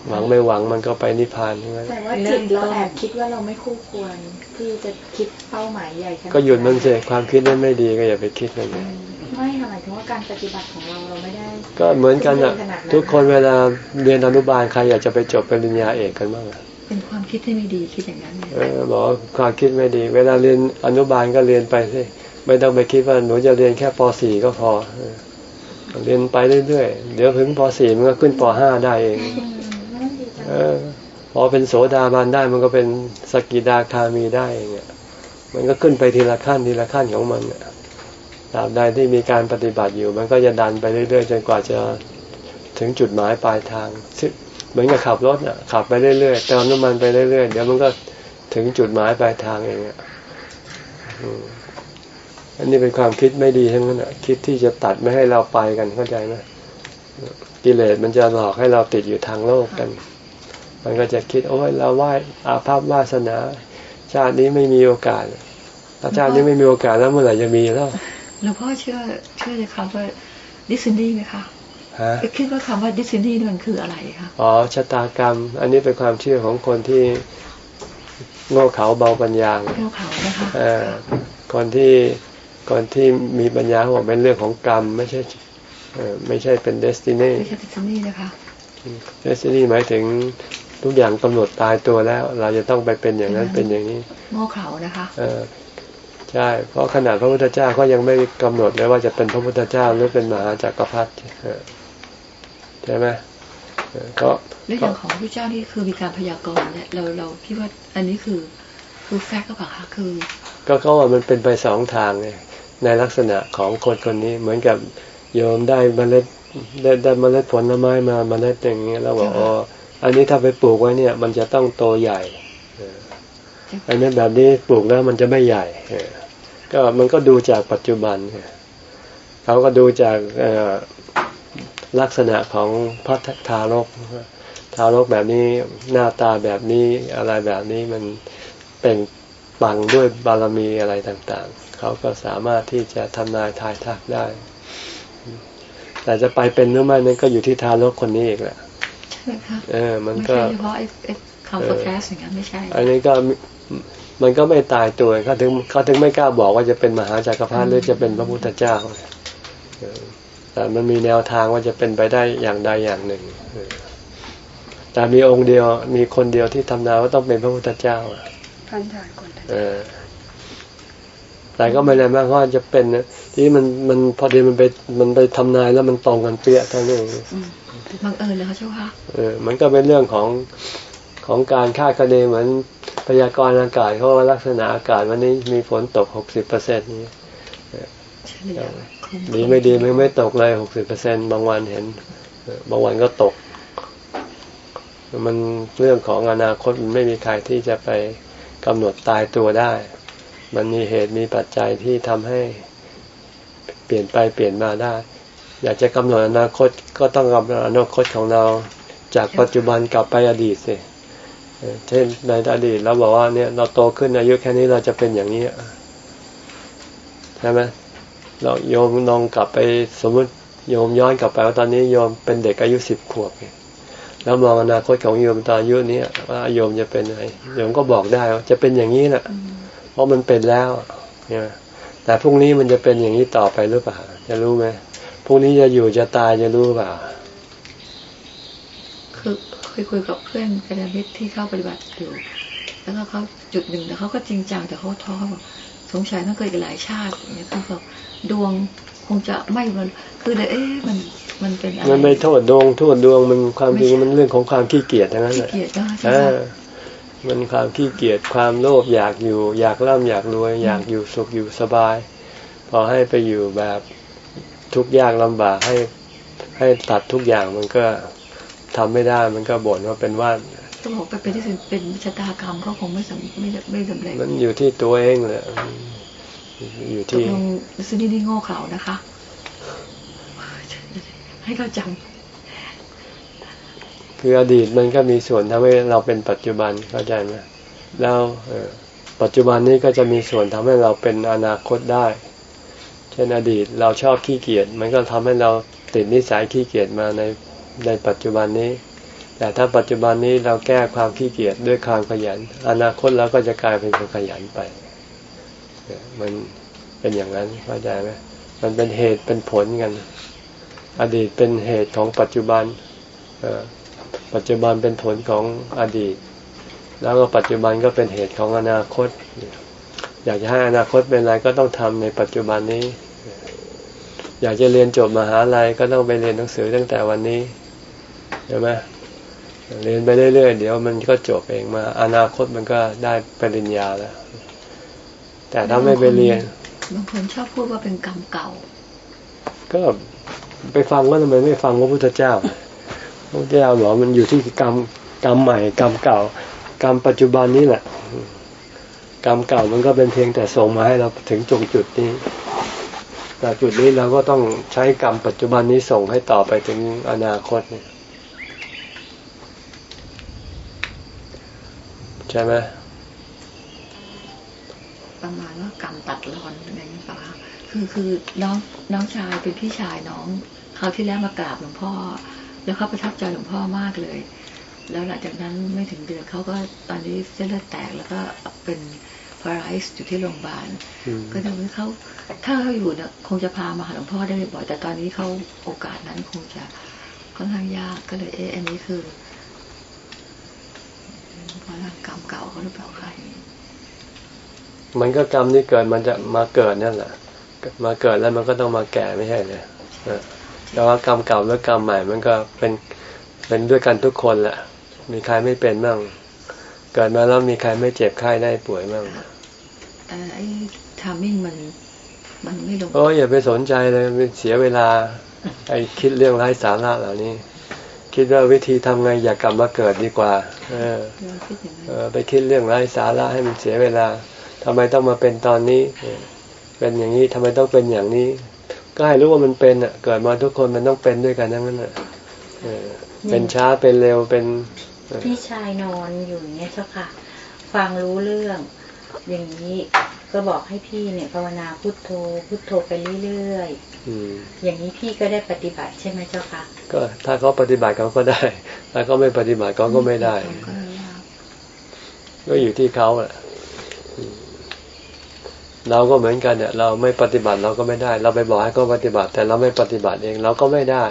หวังไม่หวังมันก็ไปนิพพานทั้งนั้นแต่ว่าจิตเราแอบคิดว่าเราไม่คู่ควรที่จะคิดเป้าหมายใหญ่ก็หยุดมันเสียความคิดนั้นไม่ดีก็อย่าไปคิดเลย ไม่หมายถึงว่าการปฏิบัติของเราเราไม่ได้ ก็เหมือนกันอะ ทุกคนเวลาเรียนอนุบาลใครอยากจะไปจบปริญญาเอกกันบ้างเป็นความคิดที่ไม่ดีคิดอย่างนั้นเออบอกความคิดไม่ดี เวลาเรียนอนุบาลก็เรียนไปสิไม่ต้องไปคิดว่าหนูจะเรียนแค่ป .4 ก็พอเรียนไปเรื่อยๆ เดี๋ยวถึงป .4 มันก็ขึ้นป .5 ได้เองเออพอเป็นโสดาบันได้มันก็เป็นสกิดาคามีได้เองมันก็ขึ้นไปทีละขั้นทีละขั้นของมัน ตราบใดที่มีการปฏิบัติอยู่ มันก็จะดันไปเรื่อย ๆ จนกว่าจะถึงจุดหมายปลายทางเหมือนกับขับรถอะขับไปเรื่อยๆเติมน้ำมันไปเรื่อยๆเดี๋ยวมันก็ถึงจุดหมายปลายทางเองอะอันนี้เป็นความคิดไม่ดีทั้งนั้นอะคิดที่จะตัดไม่ให้เราไปกันเข้าใจไหมกิเลสมันจะหลอกให้เราติดอยู่ทางโลกกัน มันก็จะคิดโอ้ยเราไหว้อาภัพวาสนา ชาตินี้ไม่มีโอกาสถ้าชาตินี้ไม่มีโอกาสแล้วเมื่อไหร่จะมีแล้ว หลวงพ่อเชื่อเชื่อในคำว่าดิสนีย์ไหมคะฮะคิดว่าคำว่าดิสนีย์มันคืออะไรคะอ๋อชะตากรรม อันนี้เป็นความเชื่อของคนที่โง่เขลาเบาปัญญาโง่เขลานะคะคนที่คนที่มีปัญญาบอกเป็นเรื่องของกรรม ไม่ใช่ไม่ใช่เป็น destiny ไม่ใช่ destiny นะคะ destiny หมายถึงทุกอย่างกำหนดตายตัวแล้ว เราจะต้องไปเป็นอย่างนั้นเป็นอย่างนี้โง่เขลานะคะ เออ ใช่ เพราะขนาดพระพุทธเจ้าก็ยังไม่กำหนดเลยว่าจะเป็นพระพุทธเจ้าหรือเป็นมหาจักรพรรดิใช่ไหมก็เรื่องของพระเจ้านี่คือมีการพยากรณ์เนี่ยเราเราคิดว่าอันนี้คือคือแฟกต์ก็เปล่าคะคือ ก็เขาว่ามันเป็นไปสองทางไงในลักษณะของคนคนนี้เหมือนกับโยมได้เมล็ดได้ได้เมล็ดผลไม้มาเมล็ดอย่างเงี้ยแล้วบอกอ๋ออันนี้ถ้าไปปลูกไว้เนี่ย มันจะต้องโตใหญ่ อันนี้แบบนี้ปลูกแล้วมันจะไม่ใหญ่ก็มันก็ดูจากปัจจุบันเขาก็ดูจากลักษณะของพระทารก ทารกแบบนี้หน้าตาแบบนี้อะไรแบบนี้มันเป็นปังด้วยบารมีอะไรต่างๆ เขาก็สามารถที่จะทำนายทายทักได้ แต่จะไปเป็นหรือไม่นั่นก็อยู่ที่ทารกคนนี้อีกแหละใช่ค่ะเออ มันก็ไม่ใช่เฉพาะไอ้คำโฟกัสอย่างนั้นไม่ใช่ อันนี้ก็ มันก็ไม่ตายตัวเขาถึงเขาถึงไม่กล้าบอกว่าจะเป็นมหาจักรพรรดิหรือจะเป็นพระพุทธเจ้าแต่มันมีแนวทางว่าจะเป็นไปได้อย่างใดอย่างหนึ่งแต่มีองค์เดียวมีคนเดียวที่ทำนาว่าต้องเป็นพระพุทธเจ้าพันธานคนแต่ก็ไม่แน่มากว่าจะเป็นที่มันมันพอดีมันไปมันไปทำนายแล้วมันตรงกันเปี้ยเท่านั้นเองบังเอิญเลยค่ะเจ้าค่ะเออมันก็เป็นเรื่องของของการคาดคะเนเหมือน พยากรณ์อากาศเขาว่าลักษณะอากาศวันนี้มีฝนตกหกสิบเปอร์เซ็นต์นี้ดีไม่ดีไม่ไม่ตกเลยหกสิบเปอร์เซ็นบางวันเห็น บางวันก็ตก มันเรื่องของอนาคตมันไม่มีใครที่จะไปกำหนดตายตัวได้ มันมีเหตุมีปัจจัยที่ทำให้เปลี่ยนไปเปลี่ยนมาได้ อยากจะกำหนดอนาคตก็ต้องกำหนดอนาคตของเรา จากปัจจุบันกลับไปอดีตสิ เช่นในอดีตเราบอกว่าเนี่ยเราโตขึ้นอายุแค่นี้เราจะเป็นอย่างนี้ใช่ไหมเราโยมลองกลับไปสมมติโยมย้อนกลับไปว่าตอนนี้โยมเป็นเด็กอายุสิบขวบเนี่ยแล้วมองอนาคตของโยมตอนอายุนี้ว่าโยมจะเป็นไงโยมก็บอกได้ว่าจะเป็นอย่างนี้แหละเพราะมันเป็นแล้วเนี่ยแต่พรุ่งนี้มันจะเป็นอย่างนี้ต่อไปหรือเปล่าจะรู้ไหมพรุ่งนี้จะอยู่จะตายจะรู้เปล่าคือ เคยคุยกับเพื่อนกระมิตรที่เข้าปฏิบัติอยู่ แล้วก็เขาจุดหนึ่งแต่เขาก็จริงจังแต่เขาท้อบอกสงสัยมันเคยกันหลายชาติเนี่ยคือแบบดวงคงจะไม่มันคือเลยเอ๊ะมันมันเป็นอะไรมันไม่โทษดวงโทษดวงมันความจริงมันเรื่องของความขี้เกียจทั้งนั้นแหละขี้เกียจใช่มันความขี้เกียจความโลภอยากอยู่ อยากร่ำอยากรวย อยากอยู่สุขอยู่สบาย พอให้ไปอยู่แบบทุกยากลำบากให้ให้ตัดทุกอย่างมันก็ ทำไม่ได้มันก็บ่นว่าเป็นว่าก็บอกไปเป็นที่เป็นชะตากรรมก็คงไม่สำไม่ไม่สำเร็จมันอยู่ที่ตัวเองแหละอยู่ที่ตกลงซื้อนี่นี่โง่เขลานะคะ ให้เขาจำคืออดีตมันก็มีส่วนทำให้เราเป็นปัจจุบันเข้าใจไหมแล้วปัจจุบันนี้ก็จะมีส่วนทำให้เราเป็นอนาคตได้ เช่นอดีตเราชอบขี้เกียจมันก็ทำให้เราติดนิสัยขี้เกียจมาใน ในปัจจุบันนี้ แต่ถ้าปัจจุบันนี้เราแก้ความขี้เกียจด้วยความขยัน อนาคตเราก็จะกลายเป็นคนขยันไป มันเป็นอย่างนั้นเข้าใจไหมมันเป็นเหตุเป็นผลกัน อดีตเป็นเหตุของปัจจุบันปัจจุบันเป็นผลของอดีต แล้วก็ปัจจุบันก็เป็นเหตุของอนาคต อยากจะให้อนาคตเป็นอะไรก็ต้องทำในปัจจุบันนี้ อยากจะเรียนจบมหาลัยก็ต้องไปเรียนหนังสือตั้งแต่วันนี้ ใช่ไหมเรียนไปเรื่อยๆเดี๋ยวมันก็จบเองมา อนาคตมันก็ได้ปริญญาแล้ว แต่ถ้าไม่ไปเรียนบางคนชอบพูดว่าเป็นกรรมเก่า ก็ไปฟังว่าทำไมไม่ฟังพระพุทธเจ้าพระพุทธเจ้าบอกมันอยู่ที่กรรมกรรมใหม่กรรมเก่ากรรมปัจจุบันนี้แหละกรรมเก่ามันก็เป็นเพียงแต่ส่งมาให้เราถึงจงจุดนี้แต่จุดนี้เราก็ต้องใช้กรรมปัจจุบันนี้ส่งให้ต่อไปถึงอนาคตเนี่ย ช่ไหมประมาณว่ากรรมตัดรอนอะไรอย่างนี้ป่ะคือคือน้องน้องชายเป็นพี่ชายน้องเขาที่แล้วมากราบหลวงพ่อ แล้วเขาประทับใจหลวงพ่อมากเลย แล้วหลังจากนั้นไม่ถึงเดือนเขาก็ตอนนี้เส้นเลือดแตกแล้วก็เป็นพาราไซ์อยู่ที่โรงพยาบาล ก็ทำให้เขาถ้าเขาอยู่เนี่ยคงจะพามาหาหลวงพ่อได้บ่อยแต่ตอนนี้เขาโอกาสนั้นคงจะค่อนข้างยากก็เลยเอ๊ะอันนี้คือ พลังกรรมเก่าเขาหรือเปล่าใครมันก็กรรมที่เกิดมันจะมาเกิดนั่นแหละมาเกิดแล้วมันก็ต้องมาแก่ไม่ใช่เลยแต่ว่ากรรมเก่าและกรรมใหม่ มันก็เป็นเป็นด้วยกันทุกคนแหละ มีใครไม่เป็นบ้างเกิดมาแล้วมีใครไม่เจ็บไข้ได้ป่วยบ้างแต่ไอ้ทามิ่งมันมันไม่ลงโอ้ยอย่าไปสนใจเลยเสียเวลา ไอ้คิดเรื่องไร้สาระเหล่านี้ คิดว่าวิธีทำไงอย่ากลับมาเกิดดีกว่า เออเออไปคิดเรื่องไร้สาระให้มันเสียเวลาทำไมต้องมาเป็นตอนนี้ เป็นอย่างนี้ทำไมต้องเป็นอย่างนี้ ก็ให้รู้ว่ามันเป็นอะ เกิดมาทุกคนมันต้องเป็นด้วยกันทั้งนั้นอะเป็นช้าเป็นเร็วเป็นพี่ชายนอนอยู่เนี้ยเจ้าค่ะ ฟังรู้เรื่อง อย่างนี้ ก็บอกให้พี่เนี่ยภาวนาพุทโธพุทโธไปเรื่อยๆอย่างนี้พี่ก็ได้ปฏิบัติใช่ไหมเจ้าค่ะก็ถ้าเขาปฏิบัติเขาก็ได้ ถ้าเขาไม่ปฏิบัติเขาก็ไม่ได้ ก็อยู่ที่เขาแหละเราก็เหมือนกันเนี่ย เราไม่ปฏิบัติเราก็ไม่ได้ เราไปบอกให้เขาปฏิบัติ แต่เราไม่ปฏิบัติเองเราก็ไม่ได้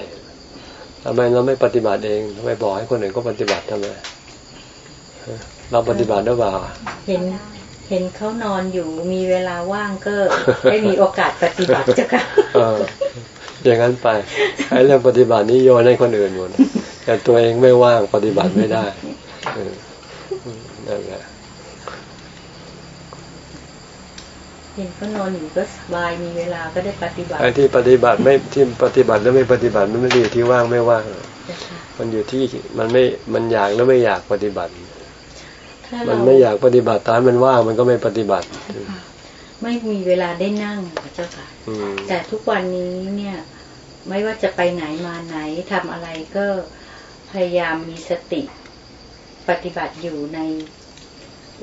ทำไมเราไม่ปฏิบัติเองทำไมบอกให้คนอื่นก็ปฏิบัติทำไมเราปฏิบัติหรือเปล่าเห็น เห็นเขานอนอยู่มีเวลาว่างก็ได้มีโอกาสปฏิบัติจ้ะค่ะอย่างนั้นไปไอ้เรื่องปฏิบัตินี้โยนให้คนอื่นหมดแต่ตัวเองไม่ว่างปฏิบัติไม่ได้นั่นแหละเห็นก็นอนอยู่ก็สบายมีเวลาก็ได้ปฏิบัติไอ้ที่ปฏิบัติไม่ที่ปฏิบัติแล้วไม่ปฏิบัติมันไม่ดีที่ว่างไม่ว่าง มันอยู่ที่มันไม่มันอยากแล้วไม่อยากปฏิบัติถ้า มันเราไม่อยากปฏิบัติตอนมันว่างมันก็ไม่ปฏิบัติ ไม่มีเวลาได้นั่งเจ้าค่ะอืมแต่ทุกวันนี้เนี่ย ไม่ว่าจะไปไหนมาไหนทำอะไรก็พยายามมีสติปฏิบัติอยู่ใน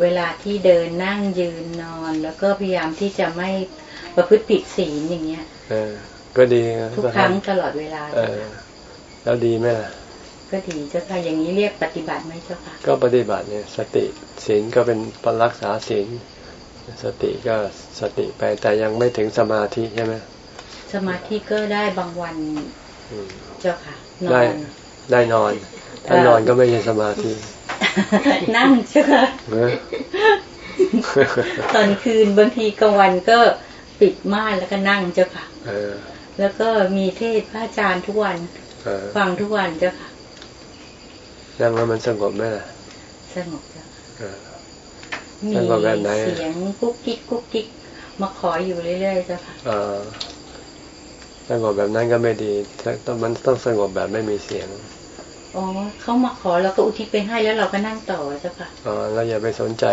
เวลาที่เดินนั่งยืนนอน แล้วก็พยายามที่จะไม่ประพฤติผิดศีลอย่างเงี้ยเออก็ดีนะทุกครั้งตลอดเวลาเออแล้วดีไหมล่ะ ก็ดีเจ้าค่ะอย่างนี้เรียกปฏิบัติไหมเจ้าค่ะก็ปฏิบัติเนี่ยสติศีลก็เป็นปรักษาศีลสติก็สติไปแต่ยังไม่ถึงสมาธิใช่ไหมสมาธิก็ได้บางวันอืมเจ้าค่ะนอได้นได้นอน ถ้านอนก็ไม่ใช่สมาธิ นั่งเจ้าค่ะเออตอนคืนบางทีกลางวันก็ปิดม่านแล้วก็นั่งเจ้าค่ะเออแล้วก็มีเทศน์พระอาจารย์ทุกวันเออฟังทุกวันเจ้าค่ะ นั่งแล้วมันสงบไหมล่ะสงบเจ้าค่ะเออมีสงบแบบไหนเสียงกุ๊กกิ๊กกุ๊กกิ๊กมาขออยู่เรื่อยๆเจ้าค่ะเออสงบแบบนั้นก็ไม่ดีต้องมันต้องสงบแบบไม่มีเสียงอ๋อเขามาขอแล้วก็อุทิศไปให้แล้วเราก็นั่งต่อเจ้าค่ะอ๋อเราอย่าไปสนใจ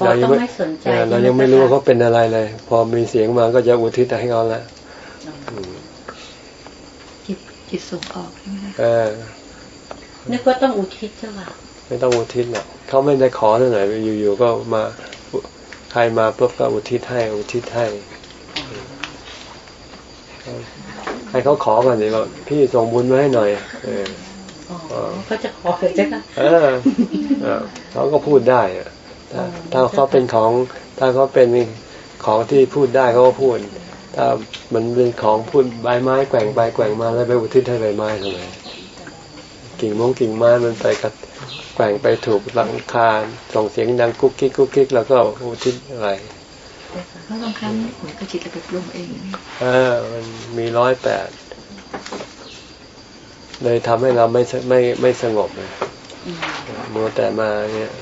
อ๋อต้องไม่สนใจเออเราใช่ไหมยังไม่รู้ว่าคะเขาเป็นอะไรเลย พอมีเสียงมาก็จะอุทิศให้เขาละอ๋ออืมจิตจิตส่งออกใช่ไหมคะเออ นึกว่าต้องอุทิศเจ้าค่ะไม่ต้องอุทิศหรอกเขาไม่ได้ขอเท่าไหร่อยู่ๆก็มาใครมาปุ๊บก็อุทิศให้อุทิศให้ให้เขาขอก่อนสิว่าพี่ส่งบุญมาให้หน่อย เอออ๋อก็จะขอเลยเจ้าค่ะเออเออเขาก็พูดได้อะถ้าอ๋อถ้าเขาเป็นของ ถ้าเขาเป็นของที่พูดได้เขาก็พูด ถ้ามันเป็นของพูดใบไม้แกว่งไปแกว่งมาแล้วไปอุทิศให้ใบไม้ทำไม กิ่งมงกิ่งไม้มันไปกระแกว่งไปถูกหลังคาส่งเสียงดังกุ๊กกิ๊กกุ๊กกิ๊กแล้วก็อุทิศอะไรเพราะบางครั้งเหมือนกับจิตเราไปปรุงเองเออมันมีร้อยแปดเลยทำให้เราไม่สไม่ไม่สงบเลยอืมมัวแต่มาเนี่ย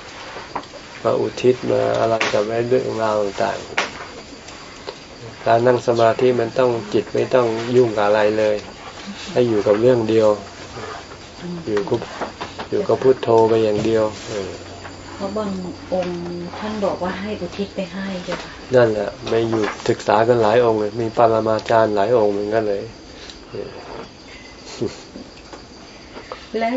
มาอุทิศมาอะไรกับไอ้เรื่องราวต่างๆการนั่งสมาธิมันต้องจิตไม่ต้องยุ่งกับอะไรเลย ให้อยู่กับเรื่องเดียว อยู่กับอยู่กับพุทโธไปอย่างเดียวเออเพราะบางองค์ท่านบอกว่าให้อุทิศไปให้เจ้าค่ะนั่นแหละไม่อยู่ศึกษากันหลายองค์เลยมีปรมาจารย์หลายองค์เหมือนกันเลย และ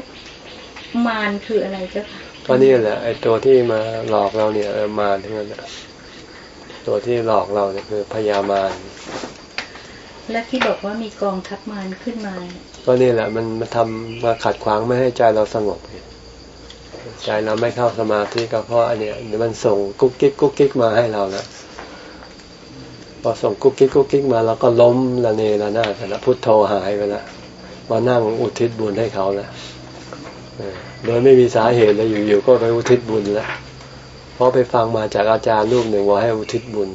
มารคืออะไรเจ้าค่ะก็นี่แหละไอ้ตัวที่มาหลอกเราเนี่ยเออมาทั้งนั้นแหละตัวที่หลอกเราเนี่ยคือพยามารและที่บอกว่ามีกองทัพมารขึ้นมา ก็นี่แหละ มันมาทำมาขัดขวางไม่ให้ใจเราสงบเนี่ยใจเราไม่เข้าสมาธิก็เพราะอันเนี้ยมันส่งกุ๊กกิ๊กกุ๊กกิ๊กมาให้เราแล้วพอส่งกุ๊กกิ๊กกุ๊กกิ๊กมาเราก็ล้มละเนระนาดไปล้วพุทโธหายไปล้วมานั่งอุทิศบุญให้เขาแล้วโดยไม่มีสาเหตุเลยอยู่ๆก็ไปอุทิศบุญแล้วเพราะไปฟังมาจากอาจารย์รูปหนึ่งว่าให้อุทิศบุญ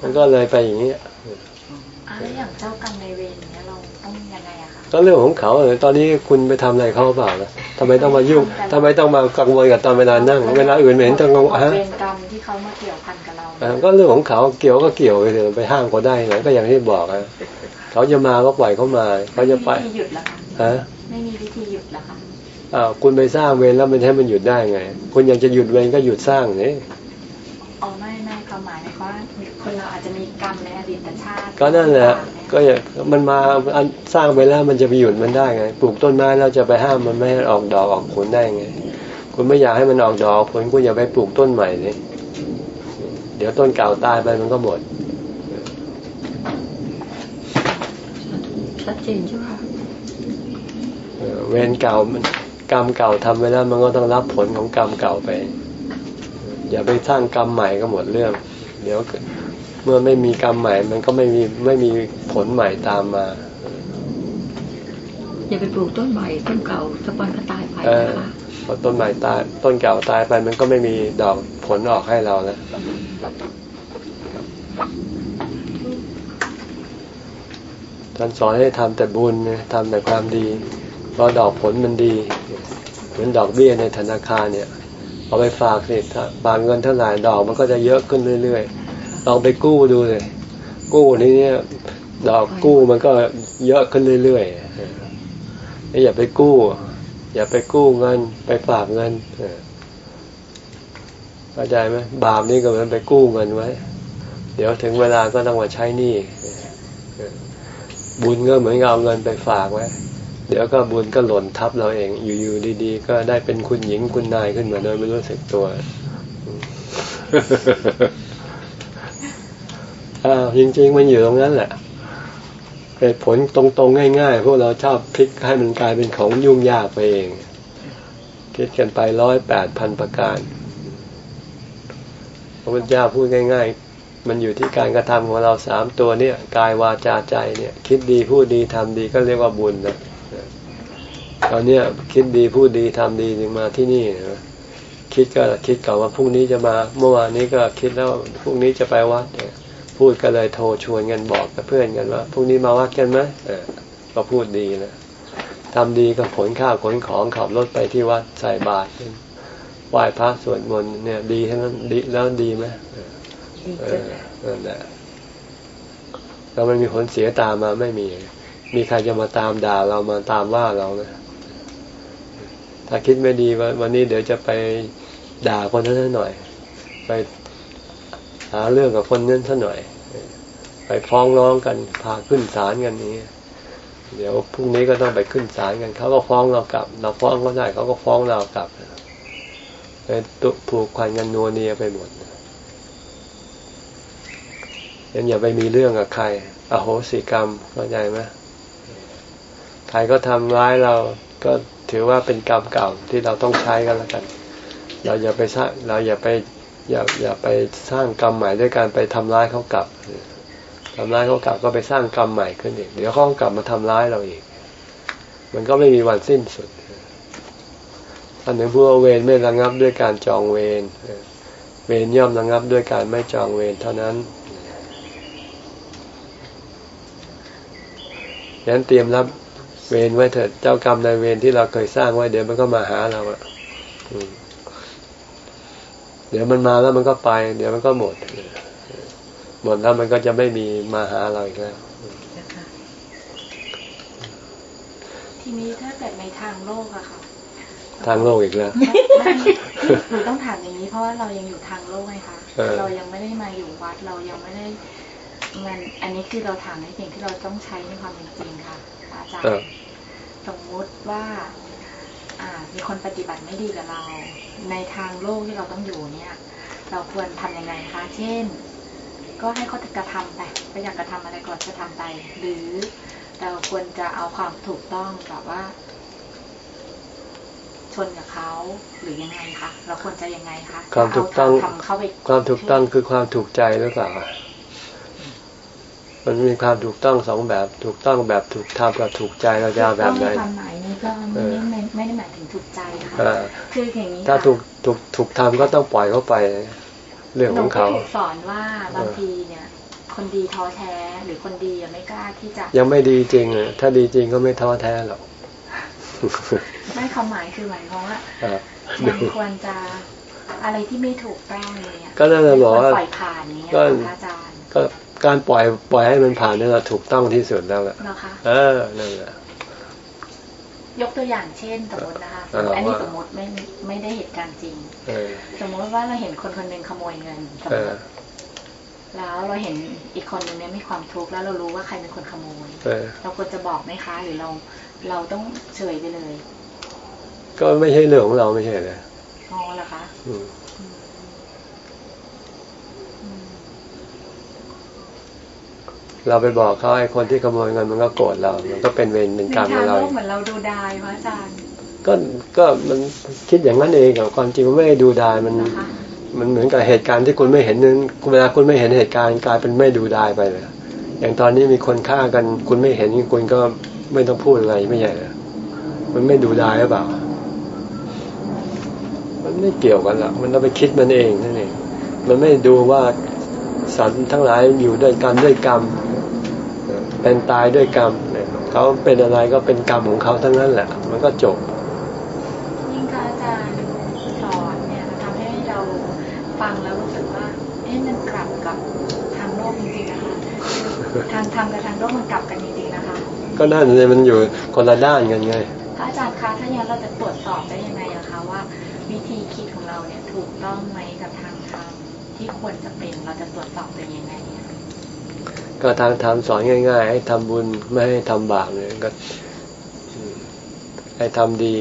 มันก็เลยไปอย่างนี้ยอะแล้วอย่างเจ้ากรรมนเวร ก็เรื่องของเขาเลยตอนนี้คุณไปทำอะไรเขาเปล่าล่ะทำไมต้องมายุ่งทำไมต้องมากังวลกับตอนเวลานั่ง เวลาอื่นไม่เห็นต้องกังวลฮะเวรกรรมที่เขามาเกี่ยวพันกับเราอ่าก็เรื่องของเขาเกี่ยวก็เกี่ยวไปเถอะไปห้ามเขาได้ไหนก็อย่างที่บอกอะเขาจะมาก็ปล่อยเขามาเขาจะไปไม่มีวิธีหยุดแล้วค่ะฮะไม่มีวิธีหยุดแล้วค่ะอ้าวคุณไปสร้างเวรแล้วมันให้มันหยุดได้ไง คุณอยากจะหยุดเวรก็หยุดสร้างนี่อ๋อไม่ไม่ความหมายในว่าคนเราอาจจะมีกรรมในอดีตชาติ ก็นั่นแหละ ก็อย่างมันมาอันสร้างไปแล้วมันจะไปหยุดมันได้ไง ปลูกต้นไม้แล้วจะไปห้ามมันไม่ให้ออกดอกออกผลได้ไง คุณไม่อยากให้มันออกดอกออกผลคุณอย่าไปปลูกต้นใหม่เลยเดี๋ยวต้นเก่าตายไปมันก็หมดชัดเจนใช่ไหมคะเออเวรเก่ามันกรรมเก่าทำไว้แล้วมันก็ต้องรับผลของกรรมเก่าไป อย่าไปสร้างกรรมใหม่ก็หมดเรื่อง เดี๋ยวเมื่อไม่มีกรรมใหม่ มันก็ไม่มีไม่มี ผลใหม่ตามมาอย่าไปปลูกต้นใหม่ต้นเก่าสักวันก็ตายไปเออนะคะพอต้นใหม่ตายต้นเก่าตายไปมันก็ไม่มีดอกผลออกให้เราแล้วท่านสอนให้ทำแต่บุญนะทำแต่ความดีเพราะดอกผลมันดี เหมือนดอกเบี้ยในธนาคารเนี่ย เอาไปฝากสิถ้าฝากเงินเท่าไหร่ดอกมันก็จะเยอะขึ้นเรื่อยๆลองไปกู้ดูเลยกู้นี้เนี่ย ดอกกู้มันก็เยอะขึ้นเรื่อยๆอย่าไปกู้ อย่าไปกู้เงิน ไปฝากเงินเข้าใจไหมบาปนี่ก็เหมือนไปกู้เงินไว้ เดี๋ยวถึงเวลาก็ต้องมาใช้หนี้บุญก็เหมือนเอาเงินไปฝากไว้ เดี๋ยวก็บุญก็หล่นทับเราเอง อยู่ๆดี ๆ ก็ได้เป็นคุณหญิงคุณนายขึ้นมาโดยไม่รู้สึกตัวอ้าวจริง ๆ มันอยู่ตรงนั้นแหละ เหตุผลตรงๆง่าย ๆ พวกเราชอบพลิกให้มันกลายเป็นของยุ่งยากไปเอง คิดกันไปร้อยแปดพันประการพระพุทธเจ้าพูดง่าย ๆ มันอยู่ที่การกระทำของเราสามตัวเนี่ยกายวาจาใจเนี่ย คิดดีพูดดีทำดีก็เรียกว่าบุญนะตอนเนี้ยคิดดีพูดดีทำดีจึงมาที่นี่นะคิดก็คิดก่อนว่าพรุ่งนี้จะมา เมื่อวานนี้ก็คิดแล้วพรุ่งนี้จะไปวัดเนี่ย พูดก็เลยโทรชวนกันบอกกับเพื่อนกันว่าพรุ่งนี้มาวัดกันไหมก็พูดดีนะทำดีก็ขนข้าวขนของขับรถไปที่วัดใส่บาตรไหว้พระสวดมนต์เนี่ย ดีทั้งนั้นดีแล้วดีไหมดีนั่นแหละแล้วมันมีผลเสียตามมาไม่มี มีใครจะมาตามด่าเรามาตามว่าเราไหมถ้าคิดไม่ดีวันนี้เดี๋ยวจะไปด่าคนนั้นหน่อย ไปหาเรื่องกับคนนั้นซะหน่อย ฟ้องร้องกันพาขึ้นศาลกันนี้ เดี๋ยวพรุ่งนี้ก็ต้องไปขึ้นศาลกันเขาก็ฟ้องเรากลับ เราฟ้องเขาได้เขาก็ฟ้องเรากลับไปตุผูกพันกันนัวเนียไปหมดยังอย่าไปมีเรื่องกับใคร อโหสิกรรมเข้าใจไหมใครก็ทำร้ายเราก็ถือว่าเป็นกรรมเก่าที่เราต้องใช้กันแล้วกัน เราอย่าไปสร้างเราอย่าไปอย่าอย่าไปสร้างกรรมใหม่ด้วยการไปทำร้ายเขากลับ ทำร้ายเขากลับก็ไปสร้างกรรมใหม่ขึ้นอีก เดี๋ยวเขากลับมาทำร้ายเราอีก มันก็ไม่มีวันสิ้นสุดอันหนึ่งผู้เวรไม่ระงับด้วยการจองเวรเวรย่อมระงับด้วยการไม่จองเวรเท่านั้นยันเตรียมรับเวรไว้เถิดเจ้ากรรมนายเวรที่เราเคยสร้างไว้เดี๋ยวมันก็มาหาเราอะเดี๋ยวมันมาแล้วมันก็ไป เดี๋ยวมันก็หมด หมดแล้วมันก็จะไม่มีมาหาเราอีกแล้วทีนี้ถ้าเกิดในทางโลกอะค่ะ ทางโลกอีกแล้วหนูต้องถามอย่างนี้เพราะว่าเรายังอยู่ทางโลกไงคะเรายังไม่ได้มาอยู่วัดเรายังไม่ได้มันอันนี้คือเราถามในสิ่งที่เราต้องใช้ในความเป็นจริงค่ะอาจารย์สมมุติว่าอ่า มีคนปฏิบัติไม่ดีกับเรา ในทางโลกที่เราต้องอยู่เนี่ย เราควรทํำยังไงคะ เช่น ก็ให้เขากระทำไปไปอยากกระทำอะไรก่อนจะทำไป หรือเราควรจะเอาความถูกต้องแบบว่า ชนกับเขาหรือยังไงคะเราควรจะยังไงคะความถูกต้องความถูกต้องคือความถูกใจหรือเปล่ามันมีความถูกต้องสองแบบ ถูกต้องแบบถูกทำกับถูกใจเราจะแบบไหนความหมายนี้ก็ไม่ได้ไม่ได้หมายถึงถูกใจค่ะคืออย่างนี้ถ้าถูกถูกถูกทำก็ต้องปล่อยเขาไป เรื่องของเขาสอนว่าบางทีเนี่ย คนดีท้อแท้หรือคนดียังไม่กล้าที่จะ ยังไม่ดีจริงอะถ้าดีจริงก็ไม่ท้อแท้หรอกไม่ความหมายคือหมายความว่ามันควรจะอะไรที่ไม่ถูกต้องเนี่ยก็นั่นแหละบอกว่าปล่อยผ่านนี้อาจารย์ก็การปล่อยปล่อยให้มันผ่านนี่แหละถูกต้องที่สุดแล้วแหละเออนั่นแหละ ยกตัวอย่างเช่นสมมตินะคะ อันนี้สมมติไม่ไม่ได้เหตุการณ์จริงสมมติว่าเราเห็นคนคนหนึ่งขโมยเงินสมมติแล้วเราเห็นอีกคนหนึ่งเนี่ยมีความทุกข์แล้วเรารู้ว่าใครเป็นคนขโมยเราควรจะบอกไหมคะ หรือเราเราต้องเฉยไปเลย ก็ไม่ใช่เรื่องของเราไม่ใช่เลยอ๋อเหรอคะ เราไปบอกเขาไอ้คนที่ขโมยเงินมันก็โกรธเรา มันก็เป็นเวรเป็นกรรมของเราเหมือนเราดูดายพระอาจารย์ก็ก็มันคิดอย่างนั้นเองกับความจริงมันไม่ได้ดูดายมัน มันเหมือนกับเหตุการณ์ที่คุณไม่เห็นนั้นเวลาคุณไม่เห็นเหตุการณ์กลายเป็นไม่ดูดายไปเลย อย่างตอนนี้มีคนฆ่ากันคุณไม่เห็นคุณก็ไม่ต้องพูดอะไรไม่ใช่มันไม่ดูดายหรือเปล่า มันไม่เกี่ยวกันหรอกมันต้องไปคิดมันเองนั่นเอง มันไม่ดูว่าสัตว์ทั้งหลายอยู่ด้วยกันด้วยกรรม เป็นตายด้วยกรรมเขาเป็นอะไรก็เป็นกรรมของเขาทั้งนั้นแหละ มันก็จบยิ่งอาจารย์สอนเนี่ยทำให้เราฟังแล้วรู้สึกว่าเอ๊ะมันกลับกับทางโลกจริงๆนะคะทางธรรมกับทางโลกมันกลับกันจริงๆนะคะ ก็นั่นเลยมันอยู่คนละด้านกันไงอาจารย์คะถ้าอย่างเราจะตรวจสอบได้ยังไงอะคะว่า วิธีคิดของเราเนี่ยถูกต้องไหมกับทางธรรมที่ควรจะเป็นเราจะตรวจสอบเป็นยังไง ก็ทางธรรมสอนง่าย ๆ ให้ทำบุญไม่ให้ทำบาปเลยก็ให้ทำดี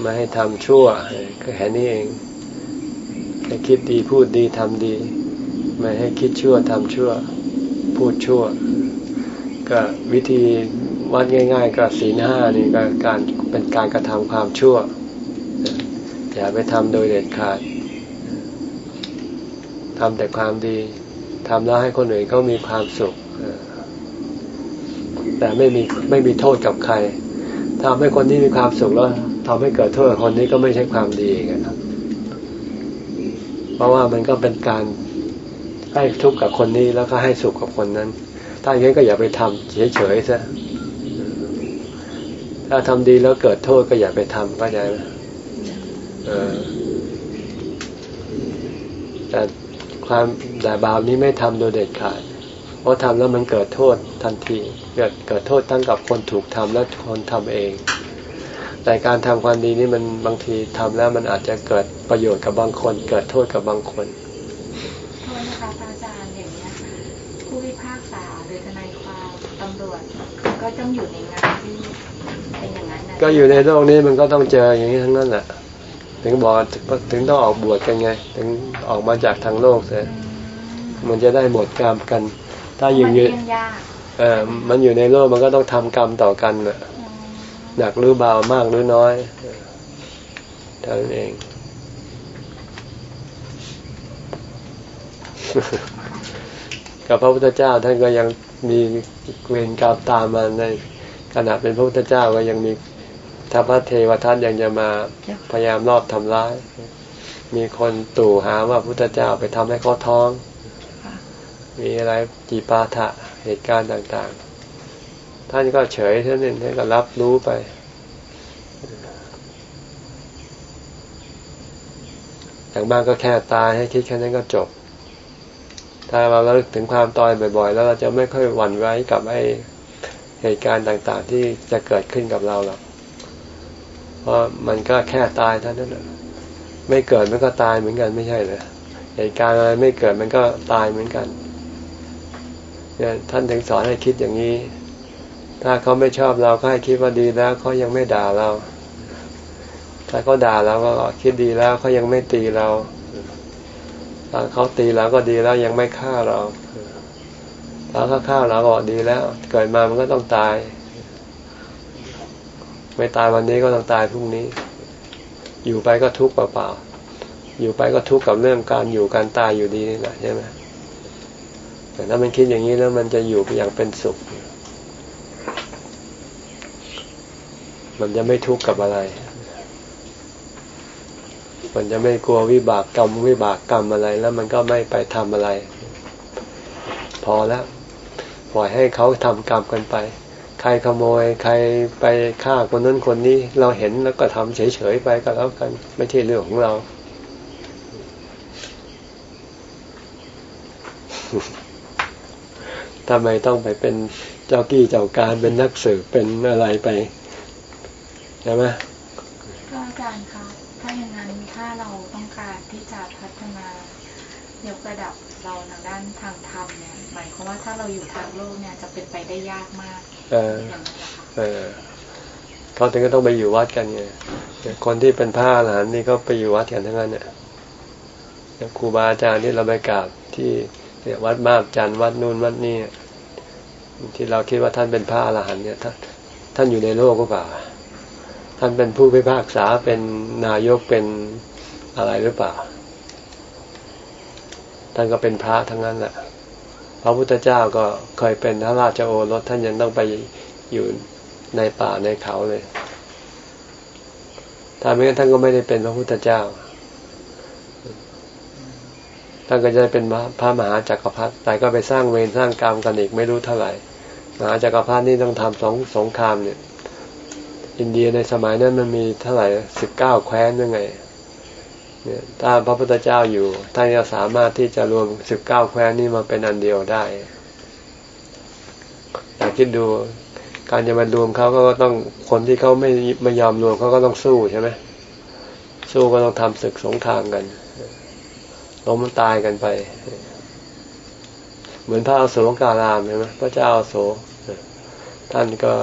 ไม่ให้ทำชั่วก็แค่นี้เองให้คิดดีพูดดีทำดี ไม่ให้คิดชั่วทำชั่ว พูดชั่ว ก็วิธีวัดง่าย ๆ ก็ศีลห้านี่ก็การเป็นการกระทำความชั่ว อย่าไปทำโดยเด็ดขาดทำแต่ความดี ทำแล้วให้คนอื่นเขามีความสุข แต่ไม่มีไม่มีโทษกับใครทำให้คนที่มีความสุขแล้วทำให้เกิดโทษคนนี้ก็ไม่ใช่ความดีกันครับเพราะว่ามันก็เป็นการให้ทุกข์กับคนนี้แล้วก็ให้สุขกับคนนั้น ถ้าอย่างนี้ก็อย่าไปทำเฉยๆซะถ้าทำดีแล้วเกิดโทษก็อย่าไปทำก็ใจไหมแต่ความ แต่บาปนี้ไม่ทำโดยเด็ดขาด เพราะทำแล้วมันเกิดโทษทันที เกิดเกิดโทษทั้งกับคนถูกทำและคนทำเอง แต่การทำความดีนี่มันบางทีทำแล้วมันอาจจะเกิดประโยชน์กับบางคน เกิดโทษกับบางคนโทษนะคะอาจารย์อย่างนี้ผู้พิพากษาหรือทนายความตำรวจก็ต้องอยู่ในงานที่เป็นอย่างนั้นก็อยู่ในโลกนี้มันก็ต้องเจออย่างนี้ทั้งนั้นแหละถึงบอกถึงต้องออกบวชกันไง ถึงออกมาจากทางโลกเสีย มันจะได้หมดกรรมกัน ถ้าอยู่อยู่เออมันอยู่ในโลกมันก็ต้องทำกรรมต่อกันน่ะหนักหรือเบามากหรือน้อยเท่านั้นเองกับพระพุทธเจ้าท่านก็ยังมีเวรกรรมตามมาในขณะเป็นพระพุทธเจ้าก็ยังมีถ้าพระเทวทัตยังจะมาพยายามรอบทำร้าย มีคนตู่หาว่าพุทธเจ้าไปทำให้เขาท้อง มีอะไรจีปาถะเหตุการณ์ต่างๆ ท่านก็เฉยท่านเองท่านก็รับรู้ไป อย่างบ้างก็แค่ตายให้คิดแค่นั้นก็จบ ถ้าเราเลิกถึงความตายบ่อย ๆ แล้วเราจะไม่ค่อยหวั่นไหวกับไอเหตุการณ์ต่างๆ ที่จะเกิดขึ้นกับเราหรอก เพราะมันก็แค่ตายเท่านั้นไม่เกิดมันก็ตายเหมือนกันไม่ใช่เลยเหตุการณ์อะไรไม่เกิดมันก็ตายเหมือนกัน ท่านถึงสอนให้คิดอย่างนี้ ถ้าเขาไม่ชอบเราก็ให้คิดว่าดีแล้วเขายังไม่ด่าเรา ถ้าเขาด่าเราก็คิดดีแล้วเขายังไม่ตีเราถ้าเขาตีเราก็ดีแล้วยังไม่ฆ่าเราถ้าเขาฆ่าเราก็ดีแล้ว เกิดมามันก็ต้องตาย ไม่ตายวันนี้ก็ต้องตายพรุ่งนี้ อยู่ไปก็ทุกข์เปล่าๆอยู่ไปก็ทุกข์กับเรื่องการอยู่การตายอยู่ดีนี่แหละใช่ไหม แต่ถ้ามันคิดอย่างนี้แล้วมันจะอยู่อย่างเป็นสุข มันจะไม่ทุกข์กับอะไร มันจะไม่กลัววิบากกรรมวิบากกรรมอะไร แล้วมันก็ไม่ไปทำอะไร พอแล้วปล่อยให้เขาทำกรรมกันไป ใครขโมย ใครไปฆ่าคนนั้นคนนี้ เราเห็นแล้วก็ทำเฉยๆไปก็แล้วกัน ไม่ใช่เรื่องของเรา ทำไมต้องไปเป็นเจ้ากี้เจ้าการเป็นนักสืบเป็นอะไรไปใช่ไหมก็อาจารย์คะถ้าอย่างนั้นถ้าเราต้องการที่จะพัฒนายกระดับเราทางด้านทางธรรมเนี่ยหมายความว่าถ้าเราอยู่ทางโลกเนี่ยจะเป็นไปได้ยากมากเออเออเขาถึงก็ต้องไปอยู่วัดกันไงคนที่เป็นพระอรหันต์นี่ก็ไปอยู่วัดกันทั้งนั้นเนี่ยครูบาอาจารย์ที่เราไปกราบที่ เนี่ยวัดมาบจันวัดนู่นวัดนี่ที่เราคิดว่าท่านเป็นพระอรหันต์เนี่ยท่านท่านอยู่ในโลกก็เปล่า ท่านเป็นผู้พิพากษาเป็นนายกเป็นอะไรหรือเปล่า ท่านก็เป็นพระทั้งนั้นแหละพระพุทธเจ้าก็เคยเป็นพระราชโอรสท่านยังต้องไปอยู่ในป่าในเขาเลยถ้าไม่งั้นท่านก็ไม่ได้เป็นพระพุทธเจ้า ท่านก็จะเป็นพระมหาจักรพรรดิแต่ก็ไปสร้างเวรสร้างกรรมกันอีกไม่รู้เท่าไหร่ มหาจักรพรรดินี่ต้องทำสองสงครามเนี่ย อินเดียในสมัยนั้นมันมีเท่าไหร่สิบเก้าแคว้นยังไง เนี่ยถ้าพระพุทธเจ้าอยู่ท่านจะสามารถที่จะรวมสิบเก้าแคว้นนี้มาเป็นอันเดียวได้อยากคิดดูการจะมารวมเขาก็ต้องคนที่เขาไม่ไม่ยอมรวมเขาก็ต้องสู้ใช่ไหมสู้ก็ต้องทำศึกสงครามกัน ล้มตายกันไป เหมือนพระอโศการามใช่ไหมพระเจ้าอโศกท่านก็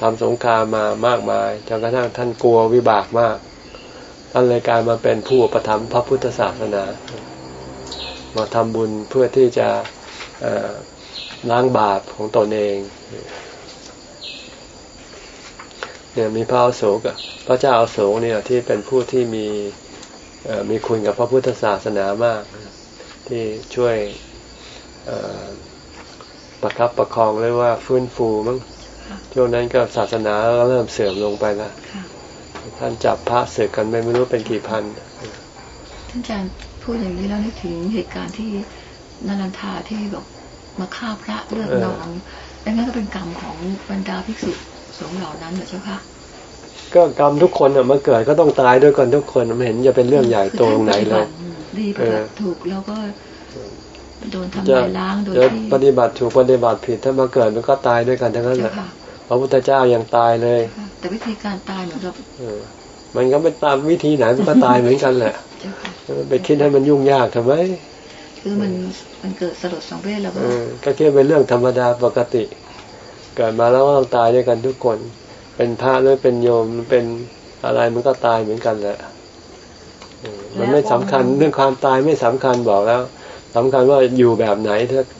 ทำสงครามมามากมายจนกระทั่งท่านกลัววิบากมาก ท่านเลยกลายมาเป็นผู้ประทับพระพุทธศาสนา มาทำบุญเพื่อที่จะล้างบาปของตนเองเนี่ยมีพระอโศกพระเจ้าอโศกเนี่ยที่เป็นผู้ที่มี มีคุณกับพระพุทธศาสนามาก ที่ช่วยประคับประคองเรียกว่าฟื้นฟูมั้งช่วงนั้นก็ศาสนาก็เริ่มเสื่อมลงไปแล้วท่านจับพระเสือกันไม่รู้เป็นกี่พัน ท่านอาจารย์พูดอย่างนี้แล้วนึกถึงเหตุการณ์ที่นันทาที่บอกมาฆ่าพระเลือดนองอันนั้นก็เป็นกรรมของบรรดาภิกษุสงฆ์เหล่านั้นเหรอเจ้าคะ ก็กรรมทุกคนอะมาเกิดก็ต้องตายด้วยกันทุกคนไม่เห็นจะเป็นเรื่องใหญ่โตตรงไหนเลยดีปฏิบัติถูกแล้วก็โดนทำลายล้างโดยที่ปฏิบัติถูกปฏิบัติผิดถ้ามาเกิดมันก็ตายด้วยกันทั้งนั้นแหละพระพุทธเจ้ายังตายเลย แต่วิธีการตายเหมือนกับมันก็ไม่ตามวิธีไหนมันก็ตายเหมือนกันแหละไปคิดให้มันยุ่งยากทำไมคือมันมันเกิดสลดสองเพศแล้วก็ก็คิดเป็นเรื่องธรรมดาปกติ เกิดมาแล้วก็ต้องตายด้วยกันทุกคน เป็นพระหรือเป็นโยมเป็นอะไรมันก็ตายเหมือนกันแหละมันไม่สำคัญเรื่องความตายไม่สำคัญบอกแล้วสำคัญว่าอยู่แบบไหน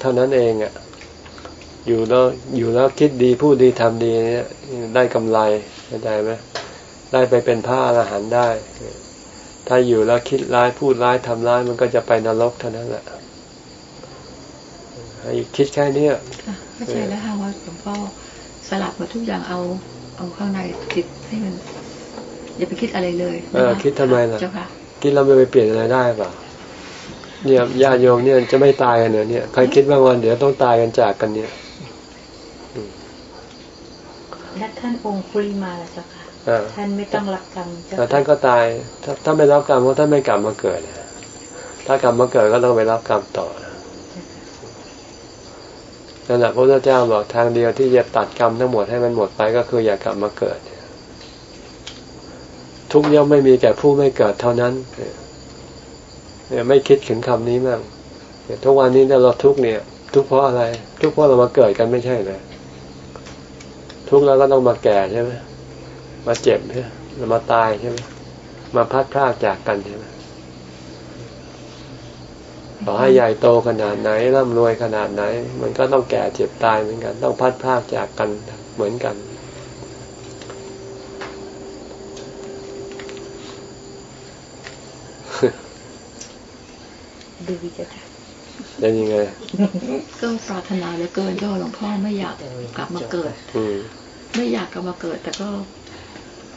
เท่านั้นเองอะอยู่แล้วอยู่แล้วคิดดีพูดดีทำดีเนี่ยได้กำไรเข้าใจไหมได้ไปเป็นพระอรหันต์ได้ ถ้าอยู่แล้วคิดร้ายพูดร้ายทำร้ายมันก็จะไปนรกเท่านั้นแหละให้คิดแค่นี้เข้าใจแล้วค่ะว่าหลวงพ่อสลับมาทุกอย่างเอา เอาข้างในคิดให้มันอย่าไปคิดอะไรเลยเออคิดทำไมล่ะคิดเราไม่ไปเปลี่ยนอะไรได้เปล่าเนี่ยญาติโยมเนี่ยจะไม่ตายกันเนี่ยใครคิดบ้างวันเดี๋ยวต้องตายกันจากกันเนี่ยและท่านองค์คุริมาล่ะเจ้าค่ะท่านไม่ต้องรับกรรมเจ้าท่านก็ตายถ้าถ้าไม่รับกรรมเพราะท่านไม่กลับมาเกิดถ้ากลับมาเกิดก็ต้องไปรับกรรมต่อ นั่นแหละพระพุทธเจ้าบอกทางเดียวที่จะตัดกรรมทั้งหมดให้มันหมดไปก็คืออย่ากลับมาเกิด ทุกย่อมไม่มีแก่ผู้ไม่เกิดเท่านั้นเนี่ยไม่คิดถึงคำนี้มั่งทุกวันนี้เราทุกเนี่ย ทุกเพราะอะไร ทุกเพราะเรามาเกิดกันไม่ใช่เลยทุกแล้วก็ต้องมาแก่ใช่ไหมมาเจ็บใช่ไหมมาตายใช่ไหมมาพัดพลากจากกันใช่ไหม ต่อให้ใหญ่โตขนาดไหนร่ำรวยขนาดไหน มันก็ต้องแก่เจ็บตายเหมือนกัน ต้องพัดพากจากกันเหมือนกัน ดูจะยังยังไงก็ปรารถนาเหลือเกินก็หลวงพ่อไม่อยากกลับมาเกิดไม่อยากกลับมาเกิด แต่ก็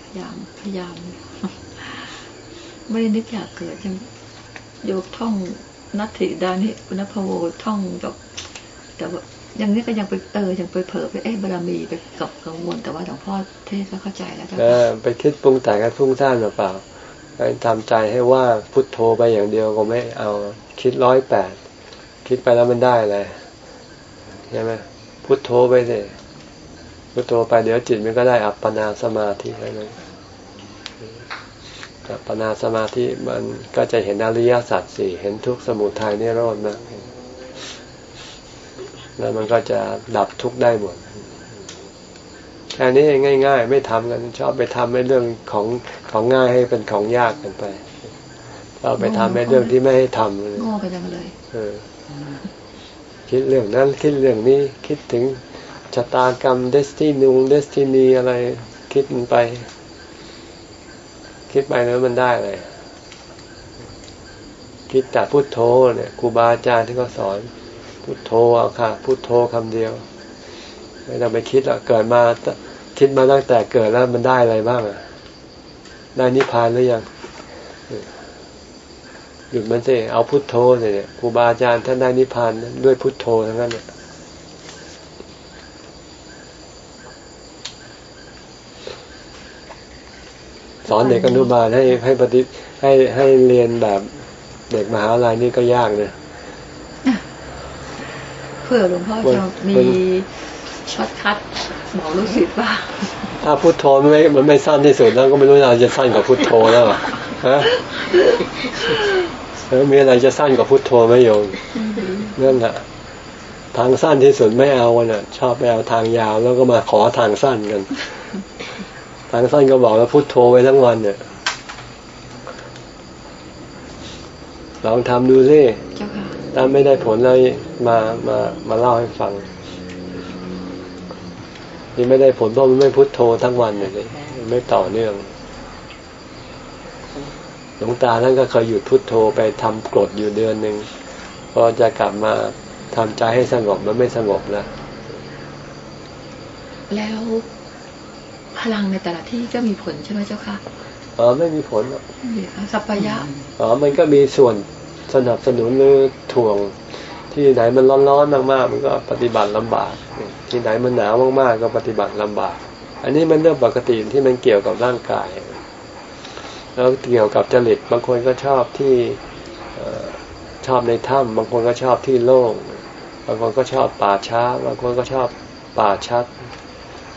พยายามพยายามไม่ได้นึกอยากเกิดยังโยกท่อง นัตถิดานินพโวท่องแบบแต่ว่าอย่างนี้ก็ยังไปเออยังไปเผลอไปเอ๊ะบารมีไปกับกังวลแต่ว่าหลวงพ่อเทศก็เข้าใจแล้วจ้ะไปคิดปรุงแต่งกันฟุ้งซ่านหรือเปล่าไปทำใจให้ว่าพุทโธไปอย่างเดียวก็ไม่เอาคิดร้อยแปดคิดไปแล้วมันได้เลยใช่ไหมพุทโธไปเลยพุทโธไปเดี๋ยวจิตมันก็ได้อัปปนาสมาธิแล้วนะ ปนาสมาธิมันก็จะเห็นอริยสัจสี่เห็นทุกสมุทัยนิโรธนะแล้วมันก็จะดับทุกข์ได้หมดแค่นี้ง่าย ๆ ไม่ทำกันชอบไปทำให้เรื่องของของง่ายให้เป็นของยากกันไปเราไปทำให้เรื่องที่ไม่ให้ทำเลยโง่ไปจังเลยเออ คิดเรื่องนั้นคิดเรื่องนี้คิดถึงชะตากรรมเดสตินูเดสตินีอะไรคิดมันไป คิดไปแล้วมันได้เลย คิดแต่พุโทโธเนี่ยครูบาอาจารย์ที่เขาสอน พุโทโธเอาค่ะ พุโทโธคำเดียว ไม่ต้องไปคิดละเกิดมาคิดมาตั้งแต่เกิดแล้วมันได้อะไรบ้างอะได้นิพพานหรือยังหยุดมันสิเอาพุโทโธเนี่ยครูบาอาจารย์ท่านได้นิพพานด้วยพุโทโธทั้งนั้นเนี่ย สอนเด็กอนุบาลให้ให้ปฏิให้ให้เรียนแบบเด็กมหาลัยนี่ก็ยากเนยเผื่อหลวงพ่อจะมี shortcut บอกลูกศิษย์ว่าถ้าพุทโธไม่มันไม่สั้นที่สุดแล้วก็ไม่รู้เราจะสั้นกว่าพุทโธแล้วฮะมีอะไรจะสั้นกว่าพุทโธไหมโยมนั่นแหละทางสั้นที่สุดไม่เอาเน่ะ ชอบไปเอาทางยาวแล้วก็มาขอทางสั้นกัน ทางสั้นก็บอกว่าพุทโธไว้ทั้งวันเนี่ยลองทำดูสิถ้าไม่ได้ผลเลยมามามาเล่าให้ฟังนี่ไม่ได้ผลเพราะมันไม่พุทโธทั้งวันเลยไม่ต่อเนื่องหลวงตาท่านก็เคยหยุดพุทโธไปทำกรดอยู่เดือนหนึ่งพอจะกลับมาทำใจให้สงบมันไม่สงบแล้ว แล้ว พลังในแต่ละที่ก็มีผลใช่ไหมเจ้าค่ะอ๋อไม่มีผลหรอกสัพพยะอ๋อมันก็มีส่วนสนับสนุนหรือถ่วงที่ไหนมันร้อนๆมากๆ มันก็ปฏิบัติลำบาก ที่ไหนมันหนาวมากๆ ก็ปฏิบัติลำบาก อันนี้มันเรื่องปกติที่มันเกี่ยวกับร่างกาย แล้วเกี่ยวกับจริตบางคนก็ชอบที่ชอบในถ้ำบางคนก็ชอบที่โล่งบางคนก็ชอบป่าช้า บางคนก็ชอบป่าชัด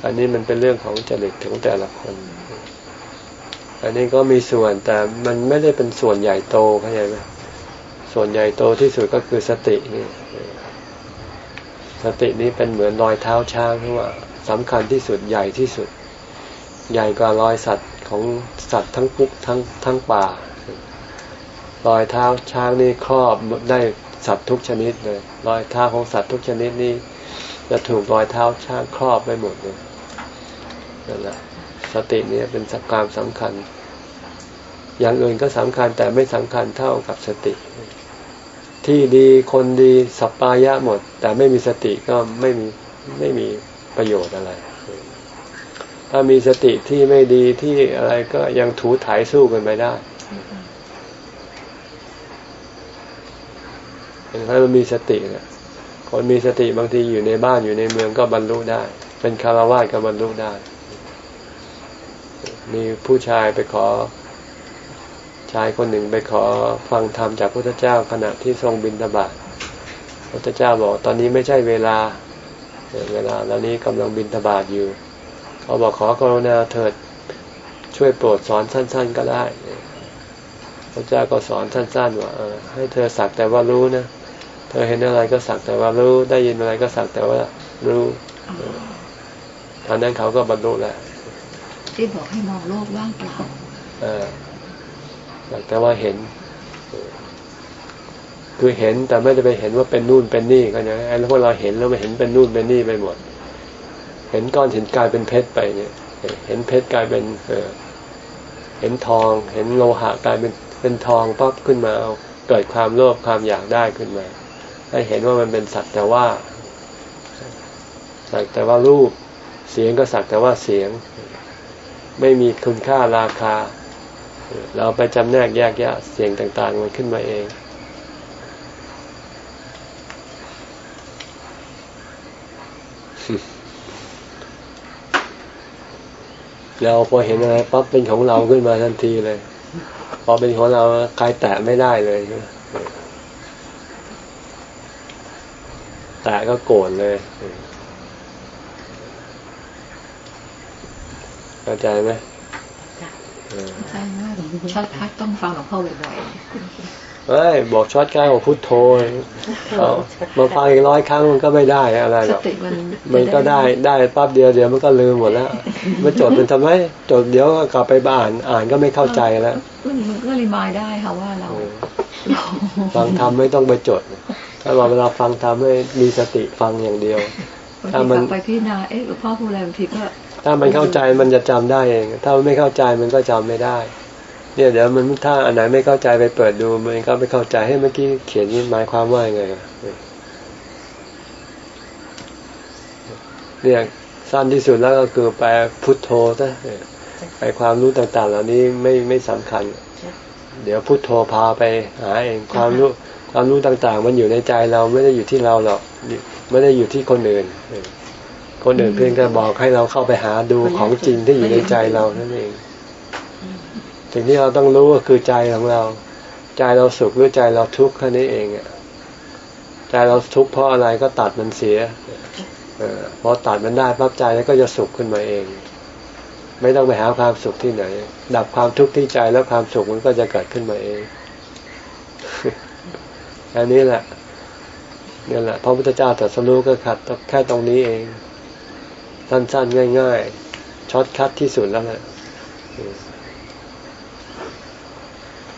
อันนี้มันเป็นเรื่องของจริตของแต่ละคน อันนี้ก็มีส่วนแต่มันไม่ได้เป็นส่วนใหญ่โตเข้าใจไหมส่วนใหญ่โตที่สุดก็คือสตินี่สตินี้เป็นเหมือนรอยเท้าช้างที่ว่าสำคัญที่สุดใหญ่ที่สุด ใหญ่กว่ารอยสัตว์ของสัตว์ทั้งปุกทั้งทั้งป่า รอยเท้าช้างนี่ครอบได้สัตว์ทุกชนิดเลยรอยเท้าของสัตว์ทุกชนิดนี้จะถูกรอยเท้าช้างครอบไปหมดเลย นั่นแหละสติเนี้เป็นสักความสำคัญ อย่างอื่นก็สำคัญแต่ไม่สำคัญเท่ากับสติ ที่ดีคนดีสัปปายะหมด แต่ไม่มีสติก็ไม่มีไม่มีประโยชน์อะไร ถ้ามีสติที่ไม่ดีที่อะไรก็ยังถูถ่ายสู้กันไปได้ถ้าเรามีสติเนี่ยคนมีสติบางทีอยู่ในบ้านอยู่ในเมืองก็บรรลุได้ เป็นคารวะก็บรรลุได้ มีผู้ชายไปขอ ชายคนหนึ่งไปขอฟังธรรมจากพระพุทธเจ้าขณะที่ทรงบินทบาทพระพุทธเจ้าบอกตอนนี้ไม่ใช่เวลา เวลาตอนนี้กำลังบินทบาทอยู่ เขาบอกขอกรุณาเถิดช่วยโปรดสอนสั้น ๆ ก็ได้พระเจ้าก็สอนสั้นๆว่าให้เธอสักแต่ว่ารู้นะเธอเห็นอะไรก็สักแต่ว่ารู้ ได้ยินอะไรก็สักแต่ว่ารู้ตอนนั้นเขาก็บรรลุแล้ว ที่บอกให้มองโลกว่างเปล่าแต่ว่าเห็น คือเห็นแต่ไม่ได้ไปเห็นว่าเป็นนู่นเป็นนี่ก็อย่างไอ้พวกเราเห็นแล้วไม่เห็นเป็นนู่นเป็นนี่ไปหมด เห็นก้อนเห็นกลายเป็นเพชรไปเนี่ย เห็นเพชรกลายเป็นเออเห็นทอง เห็นโลหะกลายเป็นเป็นทองปั๊บขึ้นมาเอาเกิดความโลภความอยากได้ขึ้นมาให้เห็นว่ามันเป็นสัตว์แต่ว่าสักแต่ว่ารูปเสียงก็สักแต่ว่าเสียง ไม่มีคุณค่าราคา เราไปจำแนกแยกแยะเสียงต่าง ๆ มันขึ้นมาเอง เราพอเห็นอะไรปั๊บเป็นของเราขึ้นมาทันทีเลย พอเป็นของเราใครแตะไม่ได้เลยแตะก็โกรธเลย เข้าใจไหมใช่มาก shortcut ต้องฟังหลวงพ่อบ่อยๆเฮ้ยบอก shortcut ของพุทโธมาฟังอีกร้อยครั้งมันก็ไม่ได้อะไรหรอกมันก็ได้ได้ปั๊บเดียวเดียวมันก็ลืมหมดแล้วมันจดมันทำไมจดเดี๋ยวกลับไปบ้านอ่านก็ไม่เข้าใจแล้วมันก็รีมายได้ค่ะว่าเราฟังทำไม่ต้องไปจด ถ้าเราเวลาฟังทำให้มีสติฟังอย่างเดียว ถ้ามันไปพิจารณาเอ๊ะหลวงพ่อพูดอะไรบางทีก็ ถ้ามันเข้าใจมันจะจำได้เอง ถ้ามันไม่เข้าใจมันก็จำไม่ได้ เนี่ยเดี๋ยวมันถ้าอันไหนไม่เข้าใจไปเปิดดูมันก็ไม่เข้าใจให้เมื่อกี้เขียนนี่หมายความว่าไงเนี่ยสั้นที่สุดแล้วก็คือแปพุทโธซะไปความรู้ต่างๆ เหล่านี้ไม่ไม่สำคัญ เดี๋ยวพุทโธพาไปหาเองความรู้ความรู้ต่างๆ มันอยู่ในใจเราไม่ได้อยู่ที่เราหรอกไม่ได้อยู่ที่คนอื่น คนอื่นเพียงแต่บอกให้เราเข้าไปหาดูของจริงที่อยู่ในใจเรานั่นเองสิ่งที่เราต้องรู้ก็คือใจของเรา ใจเราสุขหรือใจเราทุกข์แค่นี้เองอะใจเราทุกข์เพราะอะไรก็ตัดมันเสียพอตัดมันได้ปั๊บใจแล้วก็จะสุขขึ้นมาเอง ไม่ต้องไปหาความสุขที่ไหน ดับความทุกข์ที่ใจแล้วความสุขมันก็จะเกิดขึ้นมาเอง อันนี้แหละนี่แหละพระพุทธเจ้าตรัสรู้ก็ขัดแค่ตรงนี้เอง สั้นๆ ง่าย ๆช็อตคัดที่สุดแล้วแหละ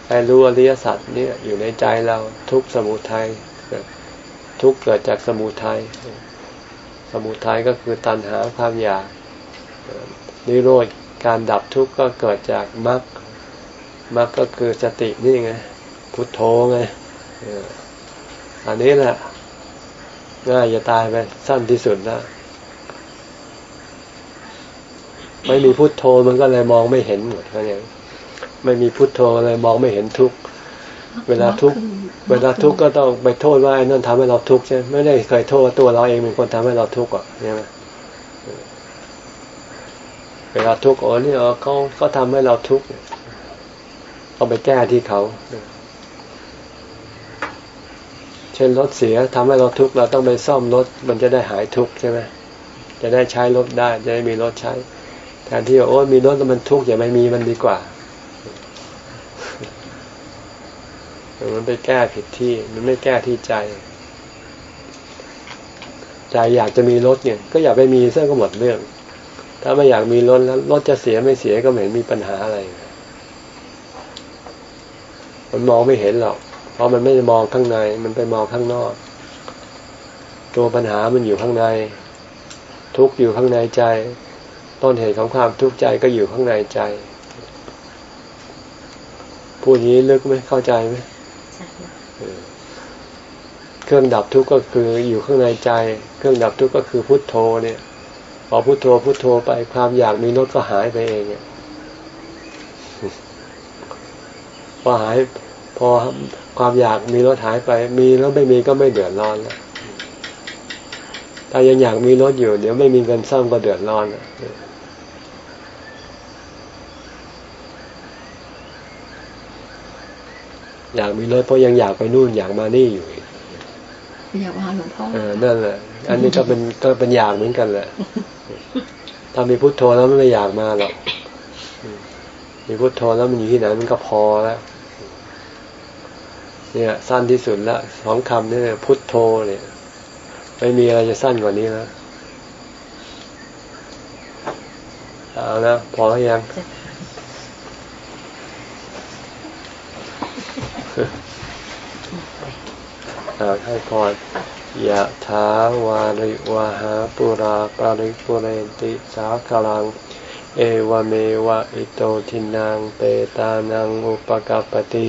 ไอ้รู้อริยสัจเนี่ยอยู่ในใจเราทุกสมุทัยทุกเกิดจากสมุทัยสมุทัยก็คือตัณหาความอยากนิโรธการดับทุกข์ก็เกิดจากมรรคมรรคก็คือสตินี่ไงพุทโธไงอันนี้แหละง่ายจะตายไปสั้นที่สุดนะ ไม่มีพุทโธมันก็เลยมองไม่เห็นหมดอะไรอย่างไม่มีพุทโธเลยมองไม่เห็นทุกเวลาทุกเวลาทุกก็ต้องไปโทษว่าไอ้นั่นทำให้เราทุกข์ใช่ไม่ได้เคยโทษตัวเราเองเป็นคนทำให้เราทุกข์อะใช่ไหมเวลาทุกข์อ๋อนี่อ๋อเขาเขาทำให้เราทุกข์ต้องไปแก้ที่เขาเช่นรถเสียทำให้เราทุกข์เราต้องไปซ่อมรถมันจะได้หายทุกข์ใช่ไหมจะได้ใช้รถได้ จะได้มีรถใช้ แทนที่ว่าโอ้มีรถมันทุกข์อย่าไม่มีมันดีกว่ามันไปแก้ผิดที่ มันไม่แก้ที่ใจ ใจอยากจะมีรถเนี่ย ก็อย่าไปมีเสื้อก็หมดเรื่อง ถ้าไม่อยากมีรถแล้วรถจะเสียไม่เสียก็ไม่เห็นมีปัญหาอะไร มันมองไม่เห็นหรอก เพราะมันไม่ได้มองข้างใน มันไปมองข้างนอก ตัวปัญหามันอยู่ข้างใน ทุกอยู่ข้างในใจ ต้นเหตุของความทุกข์ใจก็อยู่ข้างในใจ พูดนี้ลึกไหมเข้าใจไหมเครื่องดับทุกข์ก็คืออยู่ข้างในใจ เครื่องดับทุกข์ก็คือพุทโธเนี่ย พอพุทโธพุทโธไปความอยากมีรถก็หายไปเองเนี่ยพอหายพอความอยากมีรถหายไป มีแล้วไม่มีก็ไม่เดือดร้อนแล้ว ถ้ายังอยากมีรถอยู่ เดี๋ยวไม่มีเงินซ่อมก็เดือดร้อนอยากมีรถเพราะยังอยากไปนู่นอยากมานี่อยู่อยากมาหลวงพ่อเออนั่นแหละ อันนี้ก็เป็นก็เป็นอยากเหมือนกันแหละถ้ามีพุทโธแล้วไม่อยากมาหรอกมีพุทโธแล้วมันอยู่ที่ไหนมันก็พอแล้วเนี่ย สั้นที่สุดละสองคำนี่พุทโธเนี่ย ไม่มีอะไรจะสั้นกว่านี้แล้วเอาละพอยังให้พรยะถาวาริวาหาปุราปาริปุเรนติสาคลัง เอวเมวะอิโตทินังเปตานังอุปกปติ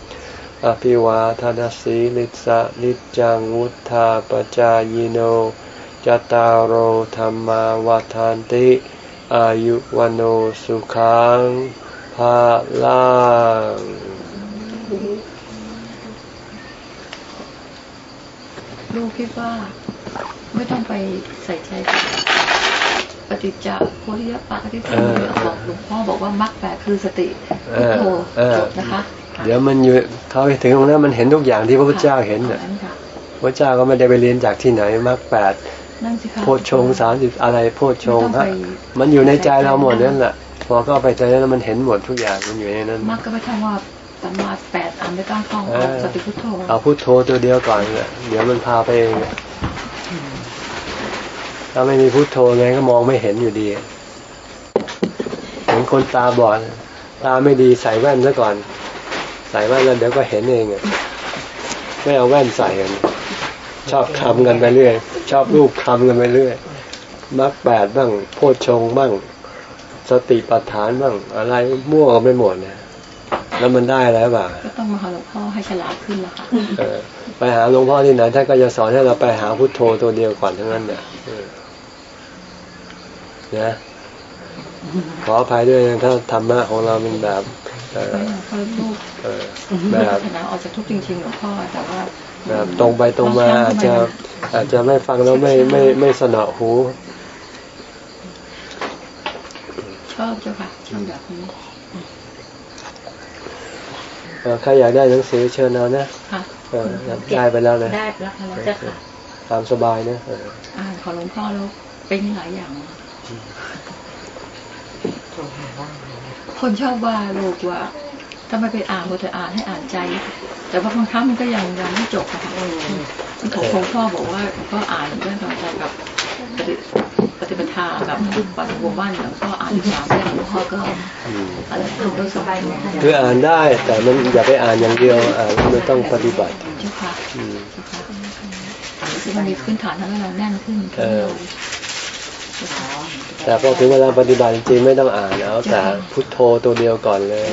อภิวาทานสีลิสะนิจังวุธาปจายโนจตารโหธรรมาวาทานติ อายุวันโอสุขังภาลังลูกคิดว่าไม่ต้องไปใส่ใจปฏิจจโพธิยปะที่ท่านบอกหลวงพ่อบอกว่ามรรคแปดคือสติพุทโธจบนะคะ เดี๋ยวมันอยู่เขาถึงตรงนั้นมันเห็นทุกอย่างที่พระพุทธเจ้าเห็นน่ะพระเจ้าก็ไม่ได้ไปเรียนจากที่ไหนมรรคแปดโพชงสามสิบอะไรโพชงฮะมันอยู่ในใจเราหมดนั่นแหละพอก็ไปใจแล้วมันเห็นหมดทุกอย่างมันอยู่ในนั้นมรรคก็ไม่ทำว่าสัมมาแปดอันไม่ต้องท่องสติพุทโธเอาพุทโธตัวเดียวก่อนเนี่ยเดี๋ยวมันพาไปเองถ้าไม่มีพุทโธไงก็มองไม่เห็นอยู่ดีเหมือนคนตาบอดตาไม่ดีใส่แว่นซะก่อน ใส่แว่นแล้วเดี๋ยวก็เห็นเองไม่เอาแว่นใส่กันชอบคำกันไปเรื่อย ชอบรูปคำกันไปเรื่อยมักแปดบ้าง โพชงบ้าง สติปัฏฐานบ้าง อะไรมั่วกันไปหมดเนี่ยแล้วมันได้แล้วป่ะก็ต้องมาหาหลวงพ่อให้ฉลาดขึ้นละค่ะไปหาหลวงพ่อที่ไหนท่านก็จะสอนให้เราไปหาพุทโธตัวเดียวก่อนทั้งนั้นเนี่ยนะขออภัยด้วยนะถ้าธรรมะของเราเป็นแบบเออ ไม่เพราะลูกเออแบแบบบออกจากทุกข์จริงๆหลวงพ่อแต่ว่าแบบตรงไปตรงมาอาจจะอาจจะไม่ฟังแล้วไม่ไม่ไม่สนอหู ชอบเจ้าค่ะชอบแบบนี้เออใครอยากได้หนังสือเชิญเอานะค่ะเออได้ไปแล้วเลยได้รับมาแล้วเจ้าค่ะตามสบายนะเอออ่านของหลวงพ่อแล้วเป็นหลายอย่าง คนชอบว่าลูกว่าถ้าไม่ไปอ่านก็จะอ่านให้อ่านใจ แต่ว่าบางครั้งมันก็ยังยังไม่จบนะคะของหลวงพ่อบอกว่าก็อ่านเรื่องต่อใจกับปฏิปฏิปทากับปัจจุบันหลวงพ่ออ่านสามเรื่องหลวงพ่อก็อืมอะไรทำด้วยสบายใจคืออ่านได้แต่มันอย่าไปอ่านอย่างเดียวอ่านไม่ต้องปฏิบัติเจ้าค่ะอืมเจ้าค่ะคือมันมีพื้นฐานทำให้เราแน่นขึ้นเออ แต่พอถึงเวลาปฏิบัติจริงไม่ต้องอ่านเอาแต่พุทโธตัวเดียวก่อนเลย